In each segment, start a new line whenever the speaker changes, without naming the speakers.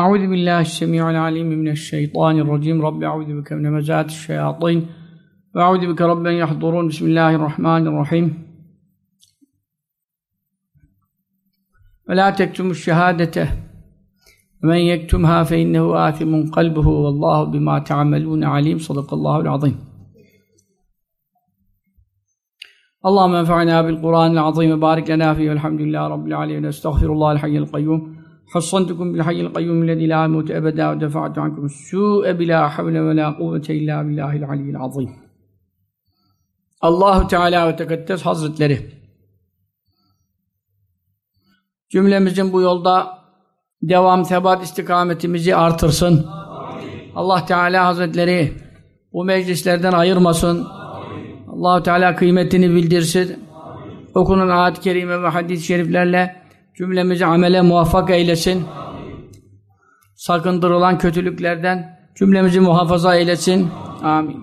أعوذ بالله السميع العليم من الشيطان الرجيم. رب أعوذ بك من مزات الشياطين. وأعوذ بك رب أن يحضرون. بسم الله الرحمن الرحيم. ولا تكتموا الشهادة. ومن يكتمها فإنه آثم قلبه. والله بما تعملون عليم. صدق الله العظيم. اللهم انفعنا بالقرآن العظيم. وبارك لنا فيه. والحمد لله رب العالمين. استغفر الله الحي القيوم. حصنتكم بالحي القيوم الذي لا يموت أبدا ودفعت عنكم السوء بلا حول ولا قوة إلا بالله العلي العظيم Allahu Teala ve Tekaddes Hazretleri cümlemizin bu yolda devam, sebat, istikametimizi artırsın. Allah Teala Hazretleri bu meclislerden ayırmasın. allah Teala kıymetini bildirsin. Okunan ayet-i kerime ve hadis-i şeriflerle cümlemizi amele muvaffak eylesin. Sakındırılan kötülüklerden cümlemizi muhafaza eylesin. Amin.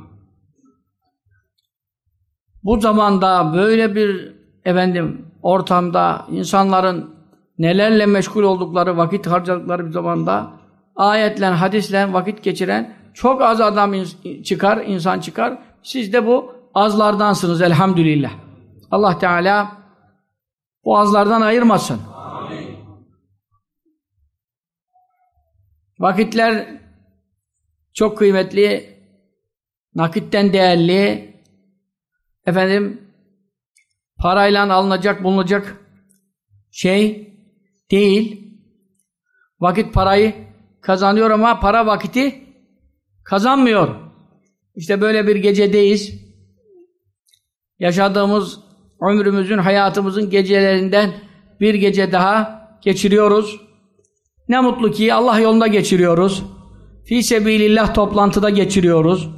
Bu zamanda böyle bir efendim ortamda insanların nelerle meşgul oldukları, vakit harcadıkları bir zamanda ayetle, hadisle vakit geçiren çok az adam çıkar, insan çıkar. Siz de bu azlardansınız elhamdülillah. Allah Teala bu azlardan ayırmasın. Vakitler çok kıymetli, nakitten değerli, efendim parayla alınacak, bulunacak şey değil. Vakit parayı kazanıyor ama para vakiti kazanmıyor. İşte böyle bir gecedeyiz. Yaşadığımız ömrümüzün, hayatımızın gecelerinden bir gece daha geçiriyoruz. Ne mutlu ki Allah yolunda geçiriyoruz. Fi sebilillah toplantıda geçiriyoruz.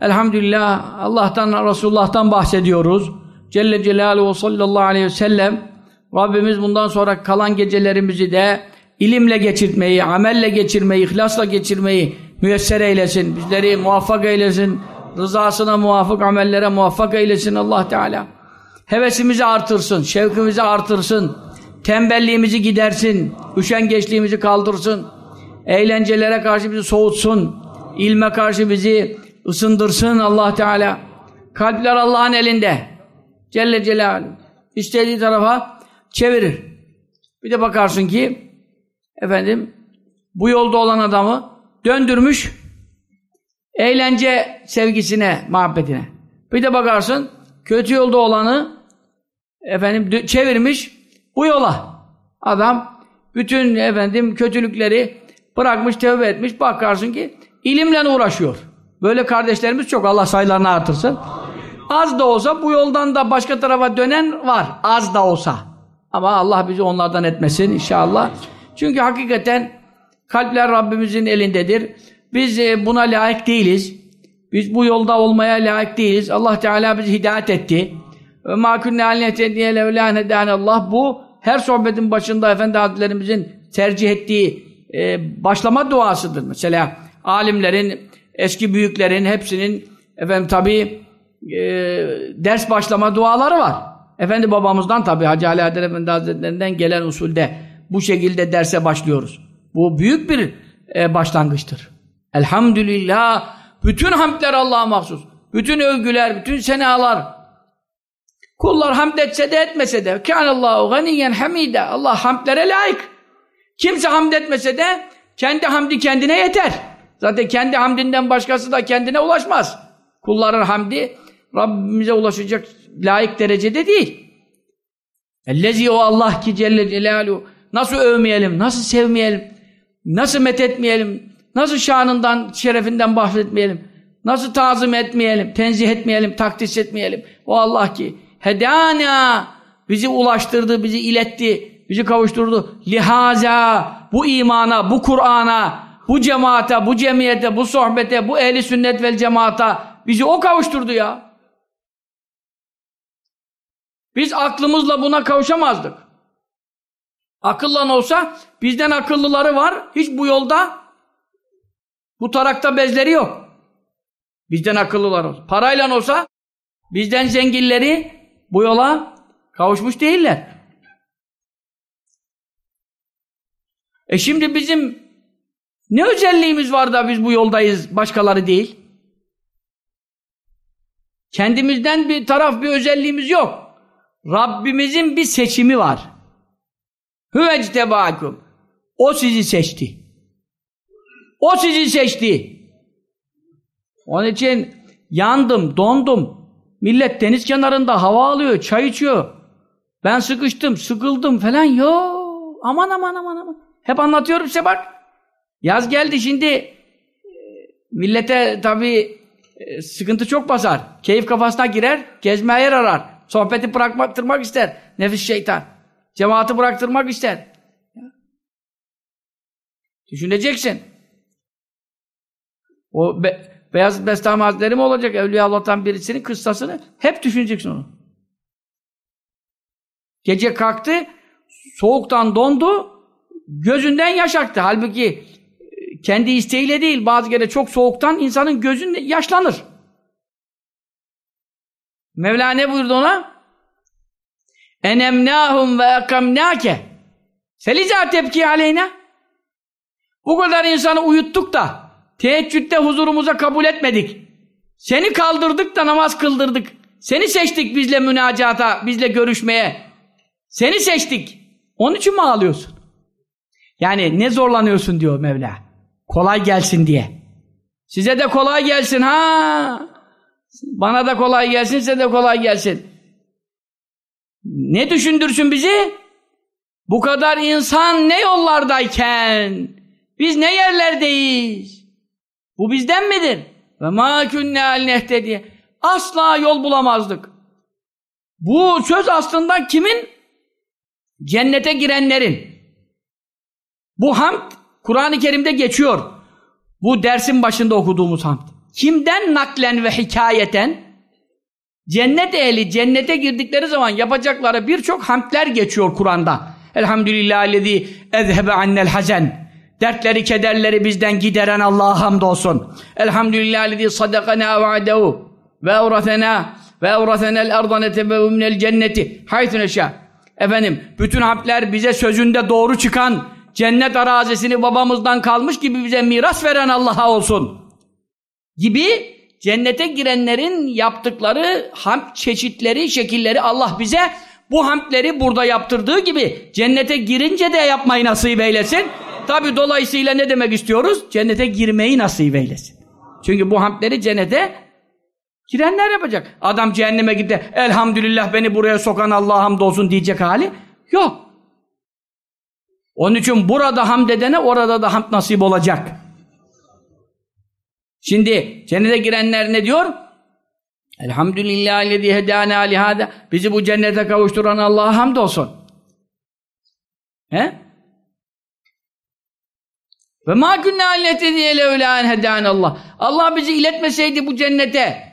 Elhamdülillah Allah'tan, Resulullah'tan bahsediyoruz. Celle Celaluhu sallallahu aleyhi ve sellem Rabbimiz bundan sonra kalan gecelerimizi de ilimle geçirmeyi, amelle geçirmeyi, ihlasla geçirmeyi müyesser eylesin. Bizleri muvaffak eylesin. Rızasına muvafık amellere muvaffak eylesin Allah Teala. Hevesimizi artırsın, şevkimizi artırsın. Tembelliğimizi gidersin, üşengeçliğimizi kaldırsın. Eğlencelere karşı bizi soğutsun. ilme karşı bizi ısındırsın Allah Teala. Kalpler Allah'ın elinde. Celle Celaluhu. İstediği tarafa çevirir. Bir de bakarsın ki efendim bu yolda olan adamı döndürmüş eğlence sevgisine, muhabbetine. Bir de bakarsın kötü yolda olanı efendim çevirmiş bu yola. Adam bütün efendim kötülükleri bırakmış, tevbe etmiş. Bakarsın ki ilimle uğraşıyor. Böyle kardeşlerimiz çok. Allah sayılarını artırsın. Az da olsa bu yoldan da başka tarafa dönen var. Az da olsa. Ama Allah bizi onlardan etmesin inşallah. Çünkü hakikaten kalpler Rabbimizin elindedir. Biz e, buna layık değiliz. Biz bu yolda olmaya layık değiliz. Allah Teala bizi hidayet etti. Ve ma kunne alinetediye levlâne Allah bu her sohbetin başında Efendi Hazretlerimizin tercih ettiği e, başlama duasıdır. Mesela alimlerin, eski büyüklerin hepsinin efendim tabi e, ders başlama duaları var. Efendi babamızdan tabi Hacı Ali Adel Efendi Hazretlerinden gelen usulde bu şekilde derse başlıyoruz. Bu büyük bir e, başlangıçtır. Elhamdülillah bütün hamdler Allah'a mahsus. Bütün övgüler, bütün senalar kullar hamd etse de etmese de kânallâhu ganiyen hamide Allah hamdlere layık. Kimse hamd etmese de kendi hamdi kendine yeter. Zaten kendi hamdinden başkası da kendine ulaşmaz. Kulların hamdi Rabbimize ulaşacak layık derecede değil. Ellezi o Allah ki Celle Celaluhu nasıl övmeyelim, nasıl sevmeyelim, nasıl methetmeyelim, nasıl şanından, şerefinden bahsetmeyelim, nasıl tazım etmeyelim, tenzih etmeyelim, takdis etmeyelim. O Allah ki hedana bizi ulaştırdı, bizi iletti, bizi kavuşturdu. Lihaza bu imana, bu Kur'an'a, bu cemaate, bu cemiyete, bu sohbete, bu ehli sünnet vel cemaata bizi o kavuşturdu ya. Biz aklımızla buna kavuşamazdık. Akılla olsa bizden akıllıları var. Hiç bu yolda bu tarakta bezleri yok. Bizden akıllılar olsa. Parayla olsa bizden zenginleri bu yola kavuşmuş değiller. E şimdi bizim ne özelliğimiz var da biz bu yoldayız, başkaları değil? Kendimizden bir taraf, bir özelliğimiz yok. Rabbimizin bir seçimi var. Hüvectebâkum. O sizi seçti. O sizi seçti. Onun için yandım, dondum. Millet deniz kenarında hava alıyor, çay içiyor. Ben sıkıştım, sıkıldım falan. Yo, aman aman aman aman. Hep anlatıyorum size bak. Yaz geldi şimdi. E, millete tabii e, sıkıntı çok basar. Keyif kafasına girer, gezmeye yer arar. Sohbeti bıraktırmak ister. Nefis şeytan. Cemaati bıraktırmak ister. Düşüneceksin. O be, Beyaz Bestami Hazretleri mi olacak? Evliya Allah'tan birisinin kıssasını hep düşüneceksin onu. Gece kalktı, soğuktan dondu, gözünden yaş aktı. Halbuki e, kendi isteğiyle değil, bazı kere çok soğuktan insanın gözünde yaşlanır. Mevla ne buyurdu ona? Enemnâhum ve ekamnâke Selizâ tepki aleyna Bu kadar insanı uyuttuk da teheccüde huzurumuza kabul etmedik. Seni kaldırdık da namaz kıldırdık. Seni seçtik bizle münacata, bizle görüşmeye. Seni seçtik. Onun için mi ağlıyorsun? Yani ne zorlanıyorsun diyor Mevla. Kolay gelsin diye. Size de kolay gelsin ha. Bana da kolay gelsin, size de kolay gelsin. Ne düşündürsün bizi? Bu kadar insan ne yollardayken biz ne yerlerdeyiz? Bu bizden midir? Ve ma künne al diye. Asla yol bulamazdık. Bu söz aslında kimin? Cennete girenlerin. Bu hamd Kur'an-ı Kerim'de geçiyor. Bu dersin başında okuduğumuz hamd. Kimden naklen ve hikayeten? Cennet ehli cennete girdikleri zaman yapacakları birçok hamdler geçiyor Kur'an'da. Elhamdülillahillezî ezhebe annel hazen. Dertleri, kederleri bizden gideren Allah'a hamdolsun. Elhamdülillahillezî sadakana va'dehu ve evrathena ve evrathenel arda netebevu minel cenneti haythu neşâ. Efendim, bütün hamdler bize sözünde doğru çıkan cennet arazisini babamızdan kalmış gibi bize miras veren Allah'a olsun. Gibi cennete girenlerin yaptıkları hamd çeşitleri, şekilleri Allah bize bu hamdleri burada yaptırdığı gibi cennete girince de yapmayı nasip eylesin. Tabi dolayısıyla ne demek istiyoruz? Cennete girmeyi nasip eylesin. Çünkü bu hamdleri cennete girenler yapacak. Adam cehenneme gitti. Elhamdülillah beni buraya sokan Allah'a hamdolsun diyecek hali yok. Onun için burada hamd edene orada da hamd nasip olacak. Şimdi cennete girenler ne diyor? Elhamdülillahillezî hedâne alihâde bizi bu cennete kavuşturan Allah'a hamdolsun. He? Ve mâ künnâ alletezî levlâ en Allah. Allah bizi iletmeseydi bu cennete,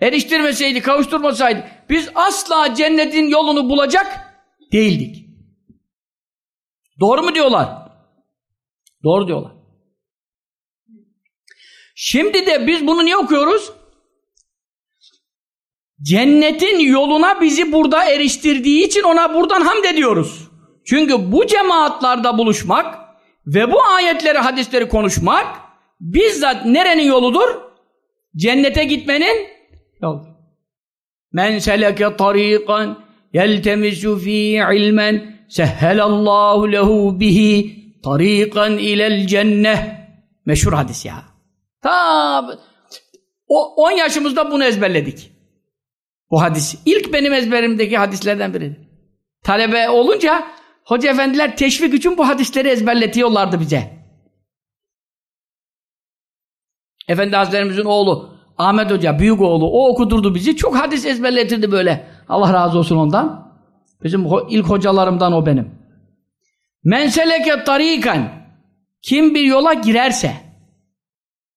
eriştirmeseydi, kavuşturmasaydı, biz asla cennetin yolunu bulacak değildik. Doğru mu diyorlar? Doğru diyorlar. Şimdi de biz bunu niye okuyoruz? Cennetin yoluna bizi burada eriştirdiği için ona buradan hamd ediyoruz. Çünkü bu cemaatlarda buluşmak ve bu ayetleri, hadisleri konuşmak bizzat nerenin yoludur? Cennete gitmenin yolu. Men seleke tariqan yeltemisu fi ilmen sehhelallahu lehu bihi tariqan ilel cenneh meşhur hadis ya. Ta o 10 yaşımızda bunu ezberledik. Bu hadis. İlk benim ezberimdeki hadislerden biri. Talebe olunca hoca efendiler teşvik için bu hadisleri ezberletiyorlardı bize. Efendi Hazretlerimizin oğlu Ahmet Hoca, büyük oğlu, o okudurdu bizi. Çok hadis ezberletirdi böyle. Allah razı olsun ondan. Bizim ilk hocalarımdan o benim. Men seleke tarikan kim bir yola girerse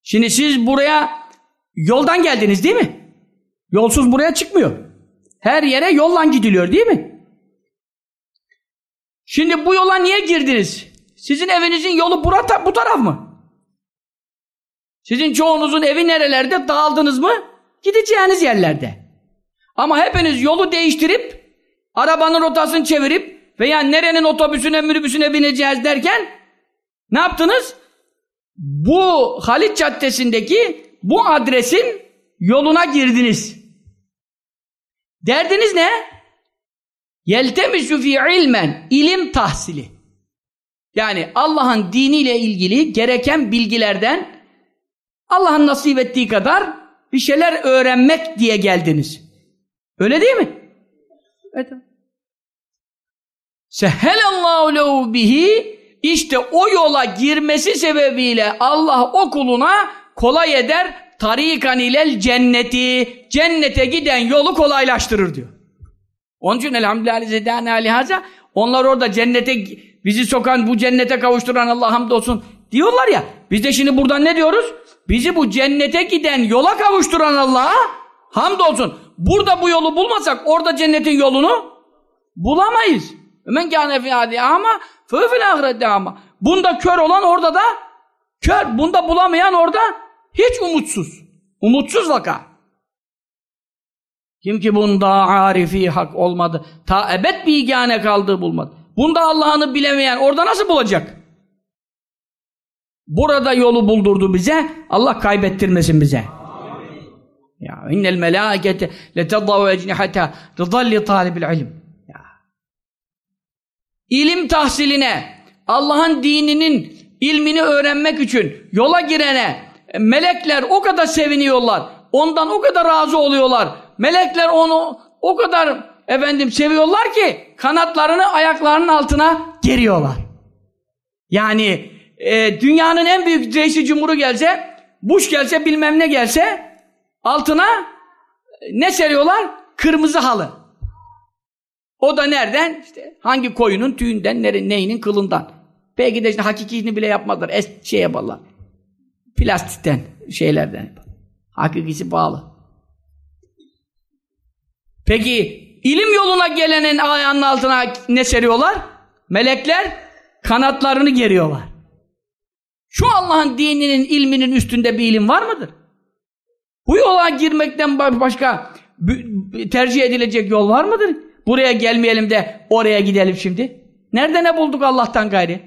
şimdi siz buraya yoldan geldiniz değil mi? Yolsuz buraya çıkmıyor. Her yere yolla gidiliyor değil mi? Şimdi bu yola niye girdiniz? Sizin evinizin yolu burada, bu taraf mı? Sizin çoğunuzun evi nerelerde? Dağıldınız mı? Gideceğiniz yerlerde. Ama hepiniz yolu değiştirip arabanın rotasını çevirip veya nerenin otobüsüne minibüsüne bineceğiz derken ne yaptınız? Bu Halit Caddesi'ndeki bu adresin yoluna girdiniz. Derdiniz ne? Yeltemisü fi ilmen ilim tahsili. Yani Allah'ın diniyle ilgili gereken bilgilerden Allah'ın nasip ettiği kadar bir şeyler öğrenmek diye geldiniz. Öyle değil mi? Evet. Sehelallahu lehu bihi işte o yola girmesi sebebiyle Allah o kuluna kolay eder tarikan ilel cenneti cennete giden yolu kolaylaştırır diyor. Onun için elhamdülillah zedâne alihaza onlar orada cennete bizi sokan bu cennete kavuşturan Allah hamdolsun diyorlar ya biz de şimdi buradan ne diyoruz? Bizi bu cennete giden yola kavuşturan Allah'a hamdolsun. Burada bu yolu bulmasak orada cennetin yolunu bulamayız. Men kâne fî ama fî ahirette ama. Bunda kör olan orada da kör. Bunda bulamayan orada hiç umutsuz. Umutsuz vaka. Kim ki bunda arifi hak olmadı. Ta ebed bir igane kaldığı bulmadı. Bunda Allah'ını bilemeyen orada nasıl bulacak? Burada yolu buldurdu bize. Allah kaybettirmesin bize. Ya innel melâkete leteddavu ecnihata rıdalli talibil ilim. İlim tahsiline, Allah'ın dininin ilmini öğrenmek için yola girene melekler o kadar seviniyorlar. Ondan o kadar razı oluyorlar. Melekler onu o kadar efendim seviyorlar ki kanatlarını ayaklarının altına geriyorlar. Yani e, dünyanın en büyük reisi cumhuru gelse, Bush gelse bilmem ne gelse altına ne seriyorlar? Kırmızı halı. O da nereden? İşte hangi koyunun tüyünden, neyinin kılından. Belki de işte hakikisini bile yapmadılar. Es şey yaparlar. Plastikten, şeylerden. Hakikisi bağlı. Peki ilim yoluna gelenin ayağının altına ne seriyorlar? Melekler kanatlarını geriyorlar. Şu Allah'ın dininin ilminin üstünde bir ilim var mıdır? Bu yola girmekten başka tercih edilecek yol var mıdır? Buraya gelmeyelim de oraya gidelim şimdi. Nerede ne bulduk Allah'tan gayri?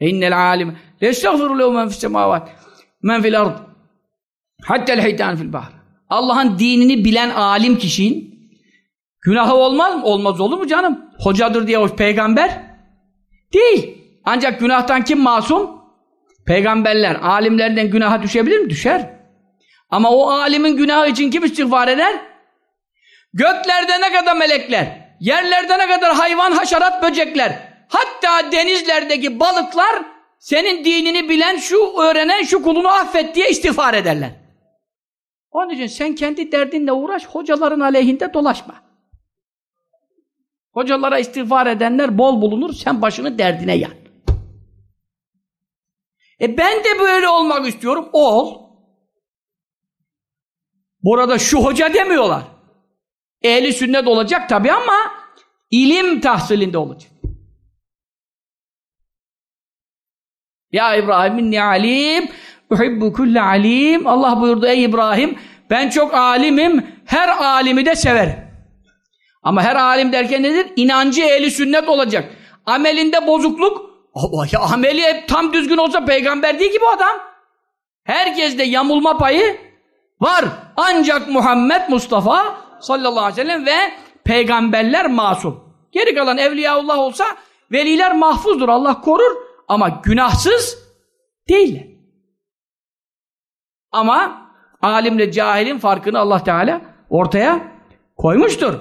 İnnel alim lestağfiru lehu men fis semavat men fil ard hattel heytan fil bahr. Allah'ın dinini bilen alim kişinin günahı olmaz mı? Olmaz olur mu canım? Hocadır diye o peygamber değil. Ancak günahtan kim masum? Peygamberler, alimlerden günaha düşebilir mi? Düşer. Ama o alimin günahı için kim istiğfar eder? Göklerde ne kadar melekler, yerlerde ne kadar hayvan, haşerat, böcekler, hatta denizlerdeki balıklar senin dinini bilen, şu öğrenen, şu kulunu affet diye istiğfar ederler. Onun için sen kendi derdinle uğraş, hocaların aleyhinde dolaşma. Hocalara istiğfar edenler bol bulunur, sen başını derdine yan. E ben de böyle olmak istiyorum. Ol. Burada şu hoca demiyorlar. Ehli sünnet olacak tabi ama ilim tahsilinde olacak. Ya İbrahim inni alim uhibbu kulle alim Allah buyurdu ey İbrahim ben çok alimim her alimi de severim. Ama her alim derken nedir? İnancı ehli sünnet olacak. Amelinde bozukluk Allah ya ameli hep tam düzgün olsa peygamber değil ki bu adam. Herkeste yamulma payı var. Ancak Muhammed Mustafa sallallahu aleyhi ve sellem ve peygamberler masum. Geri kalan evliyaullah olsa veliler mahfuzdur. Allah korur ama günahsız değiller. Ama alimle cahilin farkını Allah Teala ortaya koymuştur.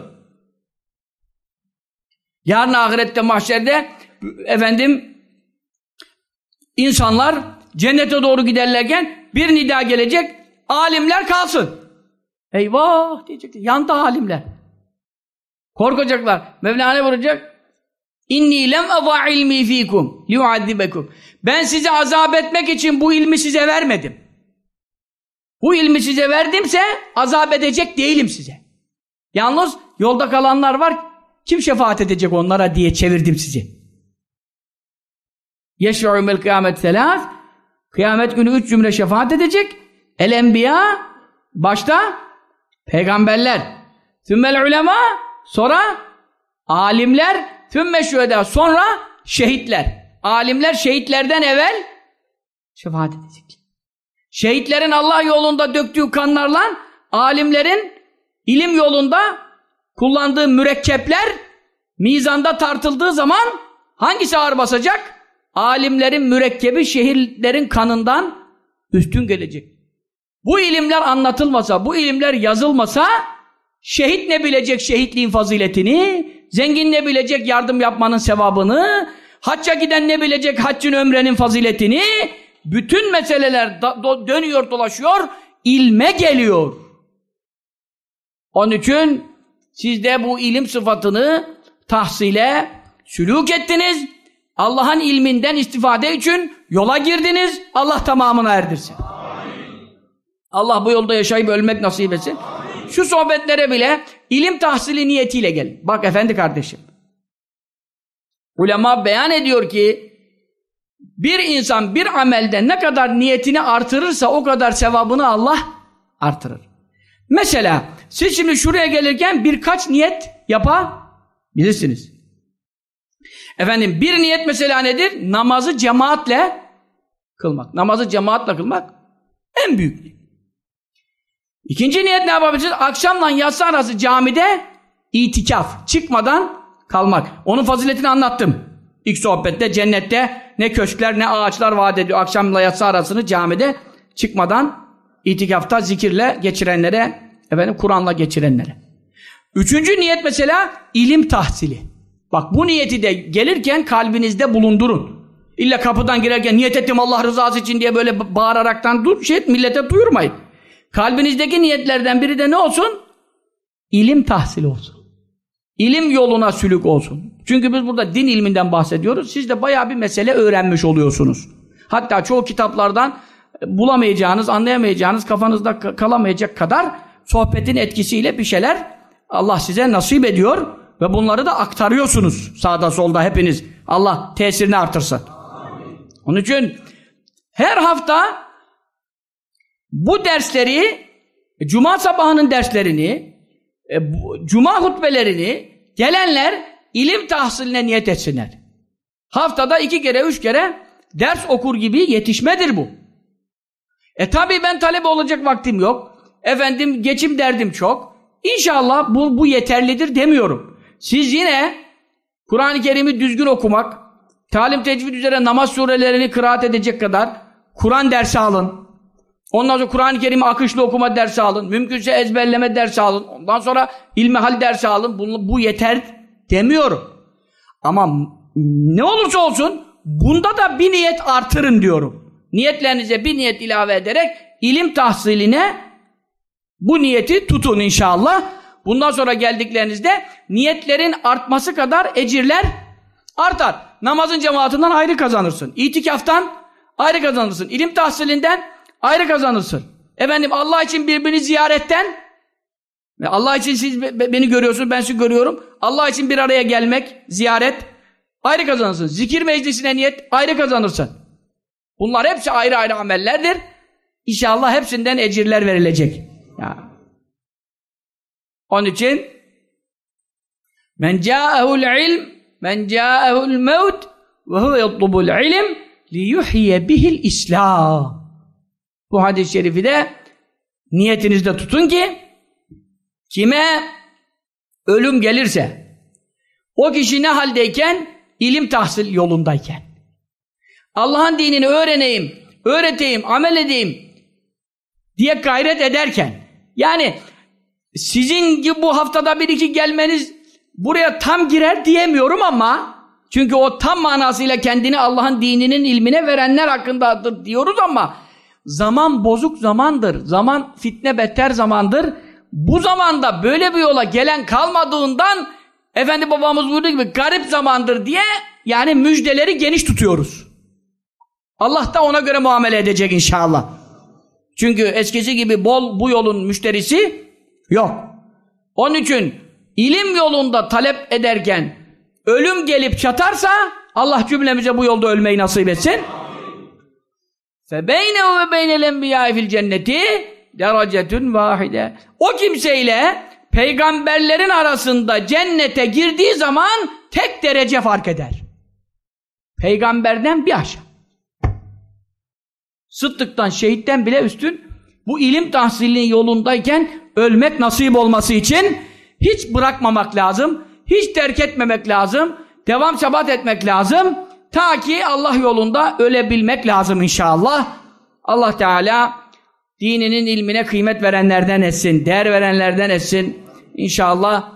Yarın ahirette mahşerde efendim İnsanlar cennete doğru giderlerken bir nida gelecek, alimler kalsın. Eyvah diyecekler, yandı alimler. Korkacaklar. Mevlana vuracak. İnni lem eza ilmi fikum liuazzibekum. Ben sizi azap etmek için bu ilmi size vermedim. Bu ilmi size verdimse azap edecek değilim size. Yalnız yolda kalanlar var. Kim şefaat edecek onlara diye çevirdim sizi. Yeş'u'mel kıyamet selas. Kıyamet günü üç cümle şefaat edecek. El enbiya başta peygamberler. Sümmel ulema sonra alimler Tümme şühedâ. Sonra şehitler. Alimler şehitlerden evvel şefaat edecek. Şehitlerin Allah yolunda döktüğü kanlarla alimlerin ilim yolunda kullandığı mürekkepler mizanda tartıldığı zaman hangisi ağır basacak? Alimlerin mürekkebi şehirlerin kanından üstün gelecek. Bu ilimler anlatılmasa, bu ilimler yazılmasa şehit ne bilecek şehitliğin faziletini, Zengin ne bilecek yardım yapmanın sevabını, hacca giden ne bilecek haccın ömrenin faziletini, bütün meseleler dönüyor dolaşıyor, ilme geliyor. Onun için siz de bu ilim sıfatını tahsile sülük ettiniz. Allah'ın ilminden istifade için yola girdiniz. Allah tamamını erdirsin. Amin. Allah bu yolda yaşayıp ölmek nasip etsin. Amin. Şu sohbetlere bile İlim tahsili niyetiyle gelin. Bak efendi kardeşim. Ulema beyan ediyor ki bir insan bir amelde ne kadar niyetini artırırsa o kadar sevabını Allah artırır. Mesela siz şimdi şuraya gelirken birkaç niyet yapabilirsiniz. Efendim bir niyet mesela nedir? Namazı cemaatle kılmak. Namazı cemaatle kılmak en büyük İkinci niyet ne yapabilirsiniz? Akşamla yatsı arası camide itikaf, çıkmadan kalmak. Onun faziletini anlattım. İlk sohbette cennette ne köşkler ne ağaçlar vaat ediyor. Akşamla yatsı arasını camide çıkmadan itikafta zikirle geçirenlere, efendim Kur'an'la geçirenlere. Üçüncü niyet mesela ilim tahsili. Bak bu niyeti de gelirken kalbinizde bulundurun. İlla kapıdan girerken niyet ettim Allah rızası için diye böyle bağıraraktan dur, şey millete duyurmayın. Kalbinizdeki niyetlerden biri de ne olsun? İlim tahsil olsun. İlim yoluna sülük olsun. Çünkü biz burada din ilminden bahsediyoruz. Siz de bayağı bir mesele öğrenmiş oluyorsunuz. Hatta çoğu kitaplardan bulamayacağınız, anlayamayacağınız, kafanızda kalamayacak kadar sohbetin etkisiyle bir şeyler Allah size nasip ediyor ve bunları da aktarıyorsunuz sağda solda hepiniz. Allah tesirini artırsın. Onun için her hafta bu dersleri Cuma sabahının derslerini e, Cuma hutbelerini gelenler ilim tahsiline niyet etsinler. Haftada iki kere, üç kere ders okur gibi yetişmedir bu. E tabi ben talebe olacak vaktim yok. Efendim geçim derdim çok. İnşallah bu, bu yeterlidir demiyorum. Siz yine Kur'an-ı Kerim'i düzgün okumak, talim tecvid üzere namaz surelerini kıraat edecek kadar Kur'an dersi alın. Ondan sonra Kur'an-ı Kerim'i akışlı okuma dersi alın. Mümkünse ezberleme dersi alın. Ondan sonra ilmihal dersi alın. Bu, bu yeter demiyorum. Ama ne olursa olsun bunda da bir niyet artırın diyorum. Niyetlerinize bir niyet ilave ederek ilim tahsiline bu niyeti tutun inşallah. Bundan sonra geldiklerinizde niyetlerin artması kadar ecirler artar. Namazın cemaatinden ayrı kazanırsın. İtikaftan ayrı kazanırsın. İlim tahsilinden ayrı kazanırsın. Efendim Allah için birbirini ziyaretten Allah için siz beni görüyorsunuz, ben sizi görüyorum. Allah için bir araya gelmek, ziyaret ayrı kazanırsın. Zikir meclisine niyet ayrı kazanırsın. Bunlar hepsi ayrı ayrı amellerdir. İnşallah hepsinden ecirler verilecek. Ya. Onun için men ca'ehul ilm men ca'ehul mevt ve huve yatlubul ilm li yuhye bihil islam bu hadis-i şerifi de niyetinizde tutun ki kime ölüm gelirse o kişi ne haldeyken? İlim tahsil yolundayken. Allah'ın dinini öğreneyim, öğreteyim, amel edeyim diye gayret ederken yani sizin gibi bu haftada bir iki gelmeniz buraya tam girer diyemiyorum ama çünkü o tam manasıyla kendini Allah'ın dininin ilmine verenler hakkındadır diyoruz ama Zaman bozuk zamandır. Zaman fitne beter zamandır. Bu zamanda böyle bir yola gelen kalmadığından Efendi babamız buyurduğu gibi garip zamandır diye yani müjdeleri geniş tutuyoruz. Allah da ona göre muamele edecek inşallah. Çünkü eskisi gibi bol bu yolun müşterisi yok. Onun için ilim yolunda talep ederken ölüm gelip çatarsa Allah cümlemize bu yolda ölmeyi nasip etsin. فَبَيْنَهُ وَبَيْنَ الْاَنْبِيَاءِ fil cenneti derecetun vahide. O kimseyle peygamberlerin arasında cennete girdiği zaman tek derece fark eder. Peygamberden bir aşağı. Sıddıktan, şehitten bile üstün bu ilim tahsilinin yolundayken ölmek nasip olması için hiç bırakmamak lazım, hiç terk etmemek lazım, devam sebat etmek lazım. Ta ki Allah yolunda ölebilmek lazım inşallah. Allah Teala dininin ilmine kıymet verenlerden etsin, değer verenlerden etsin. İnşallah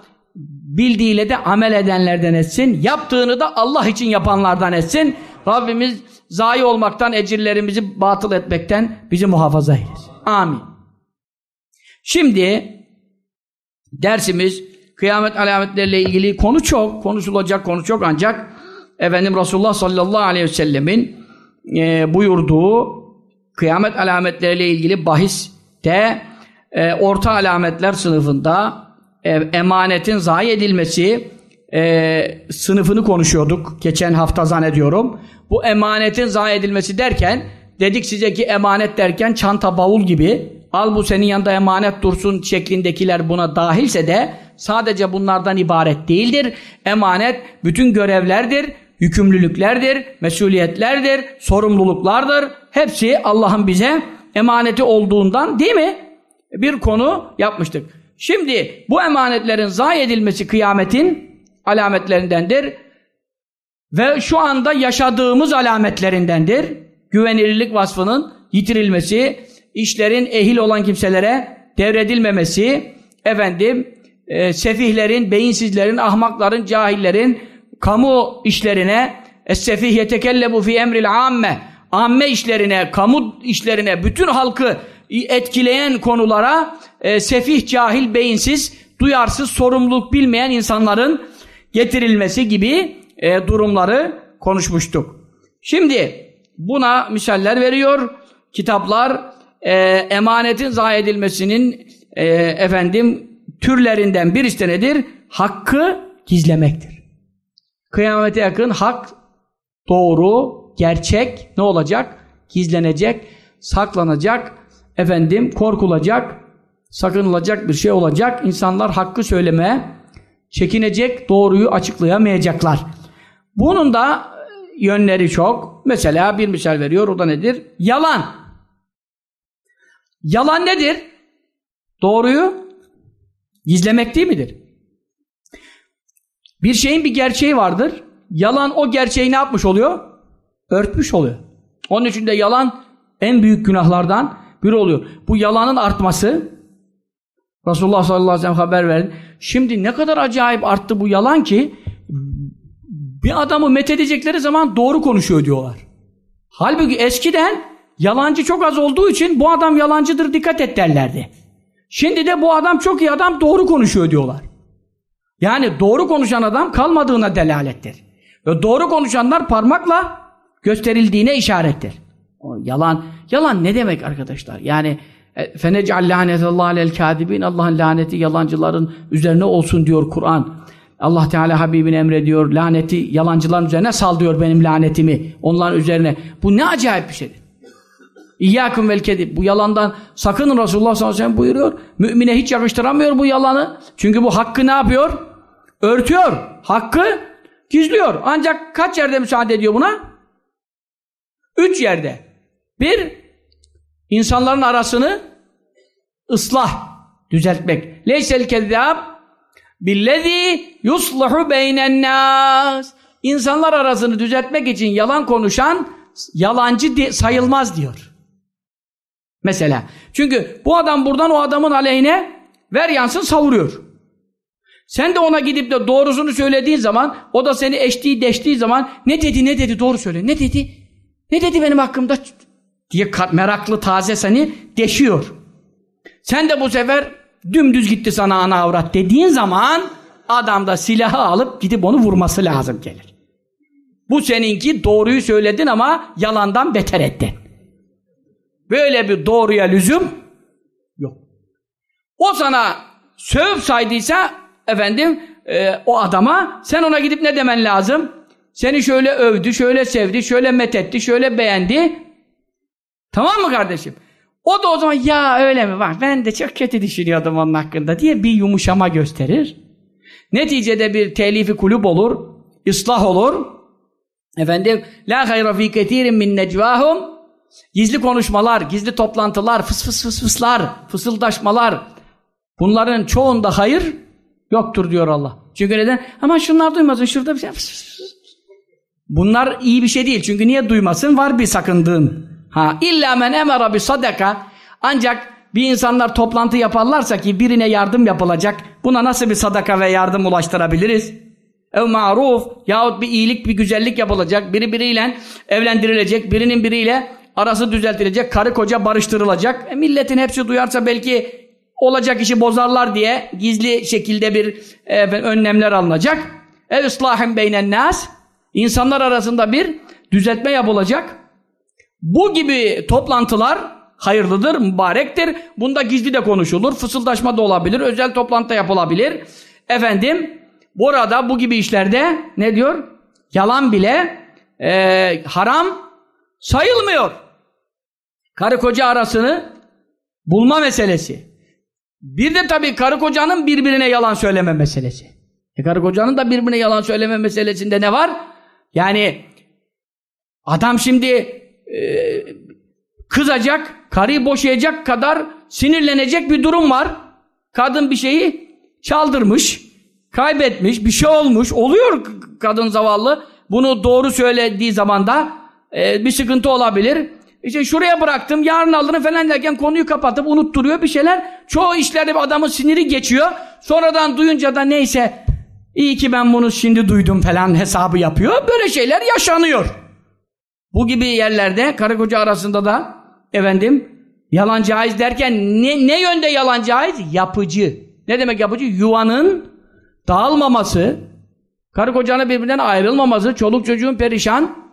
bildiğiyle de amel edenlerden etsin. Yaptığını da Allah için yapanlardan etsin. Rabbimiz zayi olmaktan, ecirlerimizi batıl etmekten bizi muhafaza eylesin. Amin. Şimdi dersimiz kıyamet alametleriyle ilgili konu çok, konuşulacak konu çok ancak efendim Resulullah sallallahu aleyhi ve sellemin e, buyurduğu kıyamet alametleriyle ilgili bahis de e, orta alametler sınıfında e, emanetin zayi edilmesi e, sınıfını konuşuyorduk geçen hafta zannediyorum. Bu emanetin zayi edilmesi derken dedik size ki emanet derken çanta bavul gibi al bu senin yanında emanet dursun şeklindekiler buna dahilse de sadece bunlardan ibaret değildir. Emanet bütün görevlerdir, yükümlülüklerdir, mesuliyetlerdir, sorumluluklardır. Hepsi Allah'ın bize emaneti olduğundan değil mi? Bir konu yapmıştık. Şimdi bu emanetlerin zayi edilmesi kıyametin alametlerindendir. Ve şu anda yaşadığımız alametlerindendir. Güvenilirlik vasfının yitirilmesi, işlerin ehil olan kimselere devredilmemesi, efendim, e, sefihlerin, beyinsizlerin, ahmakların, cahillerin kamu işlerine es-sefih yetekellebu fi emril amme amme işlerine, kamu işlerine, bütün halkı etkileyen konulara e, sefih, cahil, beyinsiz, duyarsız, sorumluluk bilmeyen insanların getirilmesi gibi e, durumları konuşmuştuk. Şimdi buna misaller veriyor. Kitaplar e, emanetin zayi edilmesinin e, efendim türlerinden birisi nedir? Hakkı gizlemektir. Kıyamete yakın hak doğru, gerçek ne olacak? Gizlenecek, saklanacak, efendim korkulacak, sakınılacak bir şey olacak. İnsanlar hakkı söylemeye çekinecek, doğruyu açıklayamayacaklar. Bunun da yönleri çok. Mesela bir misal veriyor, o da nedir? Yalan. Yalan nedir? Doğruyu gizlemek değil midir? Bir şeyin bir gerçeği vardır. Yalan o gerçeği ne yapmış oluyor? Örtmüş oluyor. Onun için de yalan en büyük günahlardan biri oluyor. Bu yalanın artması Resulullah sallallahu aleyhi ve sellem haber verdi. Şimdi ne kadar acayip arttı bu yalan ki bir adamı methedecekleri zaman doğru konuşuyor diyorlar. Halbuki eskiden yalancı çok az olduğu için bu adam yalancıdır dikkat et derlerdi. Şimdi de bu adam çok iyi adam doğru konuşuyor diyorlar. Yani doğru konuşan adam kalmadığına delalettir. Ve doğru konuşanlar parmakla gösterildiğine işarettir. O yalan, yalan ne demek arkadaşlar? Yani fenec'al lanetallahu alel kadibin Allah'ın laneti yalancıların üzerine olsun diyor Kur'an. Allah Teala Habibine emrediyor. Laneti yalancıların üzerine sal diyor benim lanetimi. Onların üzerine. Bu ne acayip bir şeydir. İyyâküm vel kedib. Bu yalandan sakın Resulullah sallallahu aleyhi ve sellem buyuruyor. Mümine hiç yakıştıramıyor bu yalanı. Çünkü bu hakkı ne yapıyor? Örtüyor. Hakkı gizliyor. Ancak kaç yerde müsaade ediyor buna? Üç yerde. Bir, insanların arasını ıslah, düzeltmek. Leysel kezzab billezî yusluhu beynen nas. İnsanlar arasını düzeltmek için yalan konuşan yalancı sayılmaz diyor. Mesela. Çünkü bu adam buradan o adamın aleyhine ver yansın savuruyor. Sen de ona gidip de doğrusunu söylediğin zaman o da seni eştiği deştiği zaman ne dedi ne dedi doğru söyle. Ne dedi? Ne dedi benim hakkımda? diye meraklı taze seni deşiyor. Sen de bu sefer dümdüz gitti sana ana avrat dediğin zaman adam da silahı alıp gidip onu vurması lazım gelir. Bu seninki doğruyu söyledin ama yalandan beter ettin. Böyle bir doğruya lüzum yok. O sana sövüp saydıysa efendim e, o adama sen ona gidip ne demen lazım? Seni şöyle övdü, şöyle sevdi, şöyle methetti, şöyle beğendi. Tamam mı kardeşim? O da o zaman ya öyle mi var ben de çok kötü düşünüyordum onun hakkında diye bir yumuşama gösterir. Neticede bir telifi kulüp olur, ıslah olur. Efendim la hayra fi ketirin min necvahum gizli konuşmalar, gizli toplantılar, fıs fıs fıs fıslar, fısıldaşmalar bunların çoğunda hayır yoktur diyor Allah. Çünkü neden? Ama şunlar duymasın şurada bir şey fıs fıs fıs. Bunlar iyi bir şey değil. Çünkü niye duymasın? Var bir sakındığın. Ha illa men emara bi sadaka ancak bir insanlar toplantı yaparlarsa ki birine yardım yapılacak. Buna nasıl bir sadaka ve yardım ulaştırabiliriz? Ev maruf yahut bir iyilik, bir güzellik yapılacak. Biri biriyle evlendirilecek. Birinin biriyle arası düzeltilecek. Karı koca barıştırılacak. E, milletin hepsi duyarsa belki olacak işi bozarlar diye gizli şekilde bir e, önlemler alınacak. Ev ıslahim beynen nas. İnsanlar arasında bir düzeltme yapılacak. Bu gibi toplantılar hayırlıdır, mübarektir. Bunda gizli de konuşulur, fısıldaşma da olabilir, özel toplantı yapılabilir. Efendim, burada bu gibi işlerde ne diyor? Yalan bile e, haram sayılmıyor. Karı koca arasını bulma meselesi. Bir de tabii karı kocanın birbirine yalan söyleme meselesi. E karı kocanın da birbirine yalan söyleme meselesinde ne var? Yani adam şimdi e, kızacak, karıyı boşayacak kadar sinirlenecek bir durum var. Kadın bir şeyi çaldırmış, kaybetmiş, bir şey olmuş. Oluyor kadın zavallı. Bunu doğru söylediği zaman da e, bir sıkıntı olabilir. İşte şuraya bıraktım, yarın alırım falan derken konuyu kapatıp unutturuyor bir şeyler. Çoğu işlerde bir adamın siniri geçiyor. Sonradan duyunca da neyse iyi ki ben bunu şimdi duydum falan hesabı yapıyor. Böyle şeyler yaşanıyor. Bu gibi yerlerde karı koca arasında da efendim yalan caiz derken ne, ne yönde yalan caiz? Yapıcı. Ne demek yapıcı? Yuvanın dağılmaması, karı kocanın birbirinden ayrılmaması, çoluk çocuğun perişan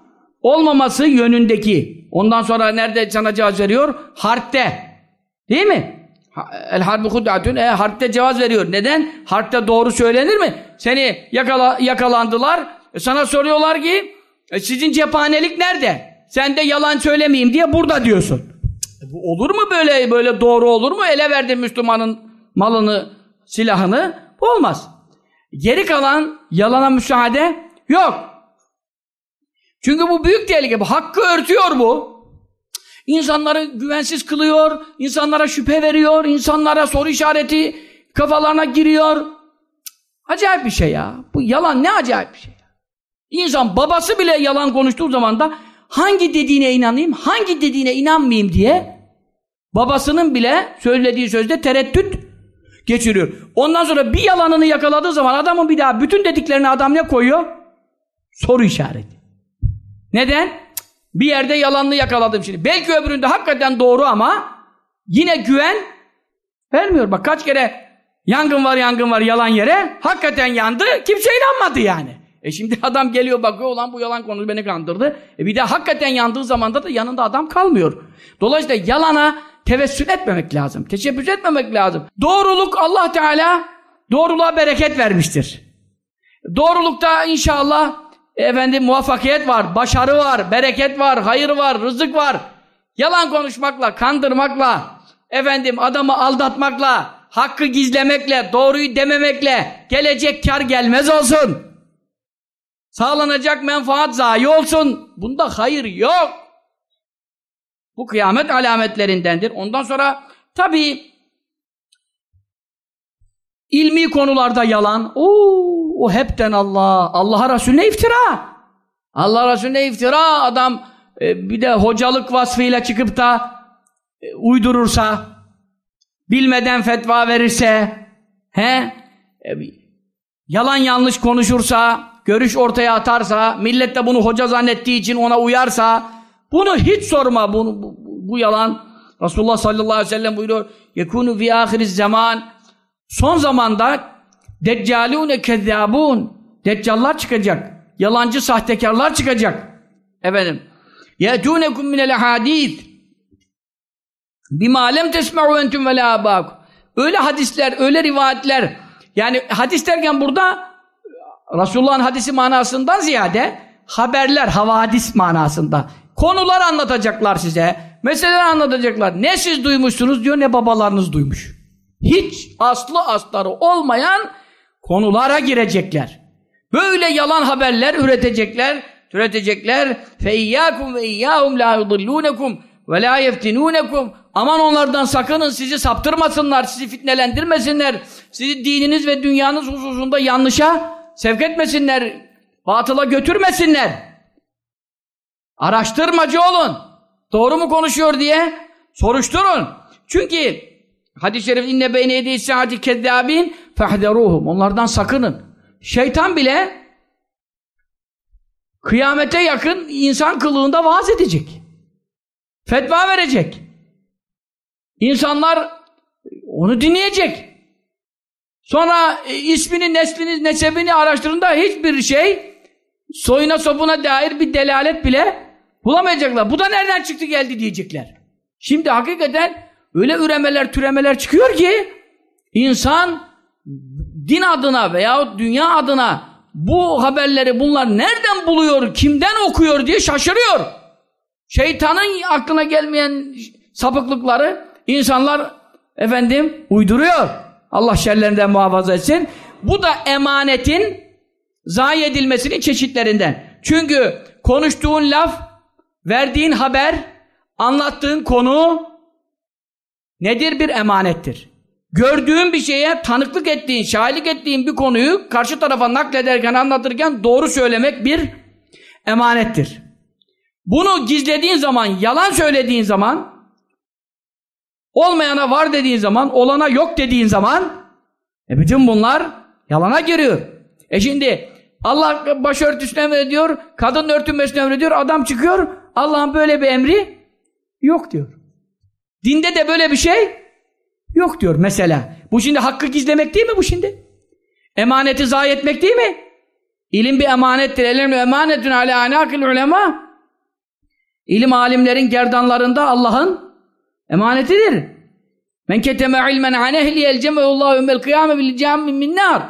olmaması yönündeki. Ondan sonra nerede sana cevaz veriyor? Harpte. Değil mi? El harbi hud'atun. E, harpte cevaz veriyor. Neden? Harpte doğru söylenir mi? Seni yakala, yakalandılar. E, sana soruyorlar ki e sizin cephanelik nerede? Sen de yalan söylemeyeyim diye burada diyorsun. E bu olur mu böyle böyle doğru olur mu? Ele verdin Müslümanın malını, silahını. Olmaz. Geri kalan yalana müsaade yok. Çünkü bu büyük tehlike. Bu hakkı örtüyor bu. İnsanları güvensiz kılıyor, insanlara şüphe veriyor, insanlara soru işareti kafalarına giriyor. Acayip bir şey ya. Bu yalan ne acayip bir şey. İnsan babası bile yalan konuştuğu zaman da hangi dediğine inanayım, hangi dediğine inanmayayım diye babasının bile söylediği sözde tereddüt geçiriyor. Ondan sonra bir yalanını yakaladığı zaman adamın bir daha bütün dediklerini adam ne koyuyor? Soru işareti. Neden? Bir yerde yalanını yakaladım şimdi. Belki öbüründe hakikaten doğru ama yine güven vermiyor. Bak kaç kere yangın var yangın var yalan yere hakikaten yandı kimse inanmadı yani. E şimdi adam geliyor bakıyor olan bu yalan konusu beni kandırdı. E bir de hakikaten yandığı zamanda da yanında adam kalmıyor. Dolayısıyla yalana tevessül etmemek lazım. Teşebbüs etmemek lazım. Doğruluk Allah Teala doğruluğa bereket vermiştir. Doğrulukta inşallah efendim muvaffakiyet var, başarı var, bereket var, hayır var, rızık var. Yalan konuşmakla, kandırmakla, efendim adamı aldatmakla, hakkı gizlemekle, doğruyu dememekle gelecek kar gelmez olsun. Sağlanacak menfaat zayi olsun. Bunda hayır yok. Bu kıyamet alametlerindendir. Ondan sonra tabi ilmi konularda yalan. Oo, o hepten Allah. Allah'a Resulüne iftira. Allah Resulüne iftira. Adam e, bir de hocalık vasfıyla çıkıp da e, uydurursa, bilmeden fetva verirse, he, e, yalan yanlış konuşursa, görüş ortaya atarsa, millet de bunu hoca zannettiği için ona uyarsa, bunu hiç sorma. Bunu, bu, bu yalan. Resulullah sallallahu aleyhi ve sellem buyuruyor. Yekunu fi ahiriz zaman. Son zamanda Deccalûne kezzâbûn. Deccallar çıkacak. Yalancı sahtekarlar çıkacak. Efendim. Yetûnekum minel hadîs. Bima lem tesma'u entüm ve la Öyle hadisler, öyle rivayetler. Yani hadis derken burada Resulullah'ın hadisi manasından ziyade haberler, havadis manasında. Konular anlatacaklar size. Meseleler anlatacaklar. Ne siz duymuşsunuz diyor ne babalarınız duymuş. Hiç aslı asları olmayan konulara girecekler. Böyle yalan haberler üretecekler, türetecekler. Feyyâkum ve iyyâhum lâ yudillûnekum ve lâ yeftinûnekum. Aman onlardan sakının, sizi saptırmasınlar, sizi fitnelendirmesinler. Sizi dininiz ve dünyanız hususunda yanlışa sevk etmesinler, batıla götürmesinler. Araştırmacı olun. Doğru mu konuşuyor diye soruşturun. Çünkü hadis-i şerif inne beyne yedi saati kezzabin fehderuhum. Onlardan sakının. Şeytan bile kıyamete yakın insan kılığında vaaz edecek. Fetva verecek. İnsanlar onu dinleyecek. Sonra e, ismini, neslini, nesebini araştırında hiçbir şey soyuna sopuna dair bir delalet bile bulamayacaklar. Bu da nereden çıktı geldi diyecekler. Şimdi hakikaten öyle üremeler, türemeler çıkıyor ki insan din adına veya dünya adına bu haberleri bunlar nereden buluyor, kimden okuyor diye şaşırıyor. Şeytanın aklına gelmeyen sapıklıkları insanlar efendim uyduruyor. Allah şerlerinden muhafaza etsin. Bu da emanetin zayi edilmesinin çeşitlerinden. Çünkü konuştuğun laf, verdiğin haber, anlattığın konu nedir? Bir emanettir. Gördüğün bir şeye tanıklık ettiğin, şahitlik ettiğin bir konuyu karşı tarafa naklederken, anlatırken doğru söylemek bir emanettir. Bunu gizlediğin zaman, yalan söylediğin zaman, olmayana var dediğin zaman, olana yok dediğin zaman, e bütün bunlar yalana giriyor. E şimdi Allah başörtüsünü emrediyor, kadın örtünmesini emrediyor, adam çıkıyor, Allah'ın böyle bir emri yok diyor. Dinde de böyle bir şey yok diyor mesela. Bu şimdi hakkı gizlemek değil mi bu şimdi? Emaneti zayi etmek değil mi? İlim bir emanettir. Elimle emanetün ala anakil ulema. İlim alimlerin gerdanlarında Allah'ın emanetidir. Men keteme ilmen an ehli elcemeullahu ümel kıyame bil camin min nar.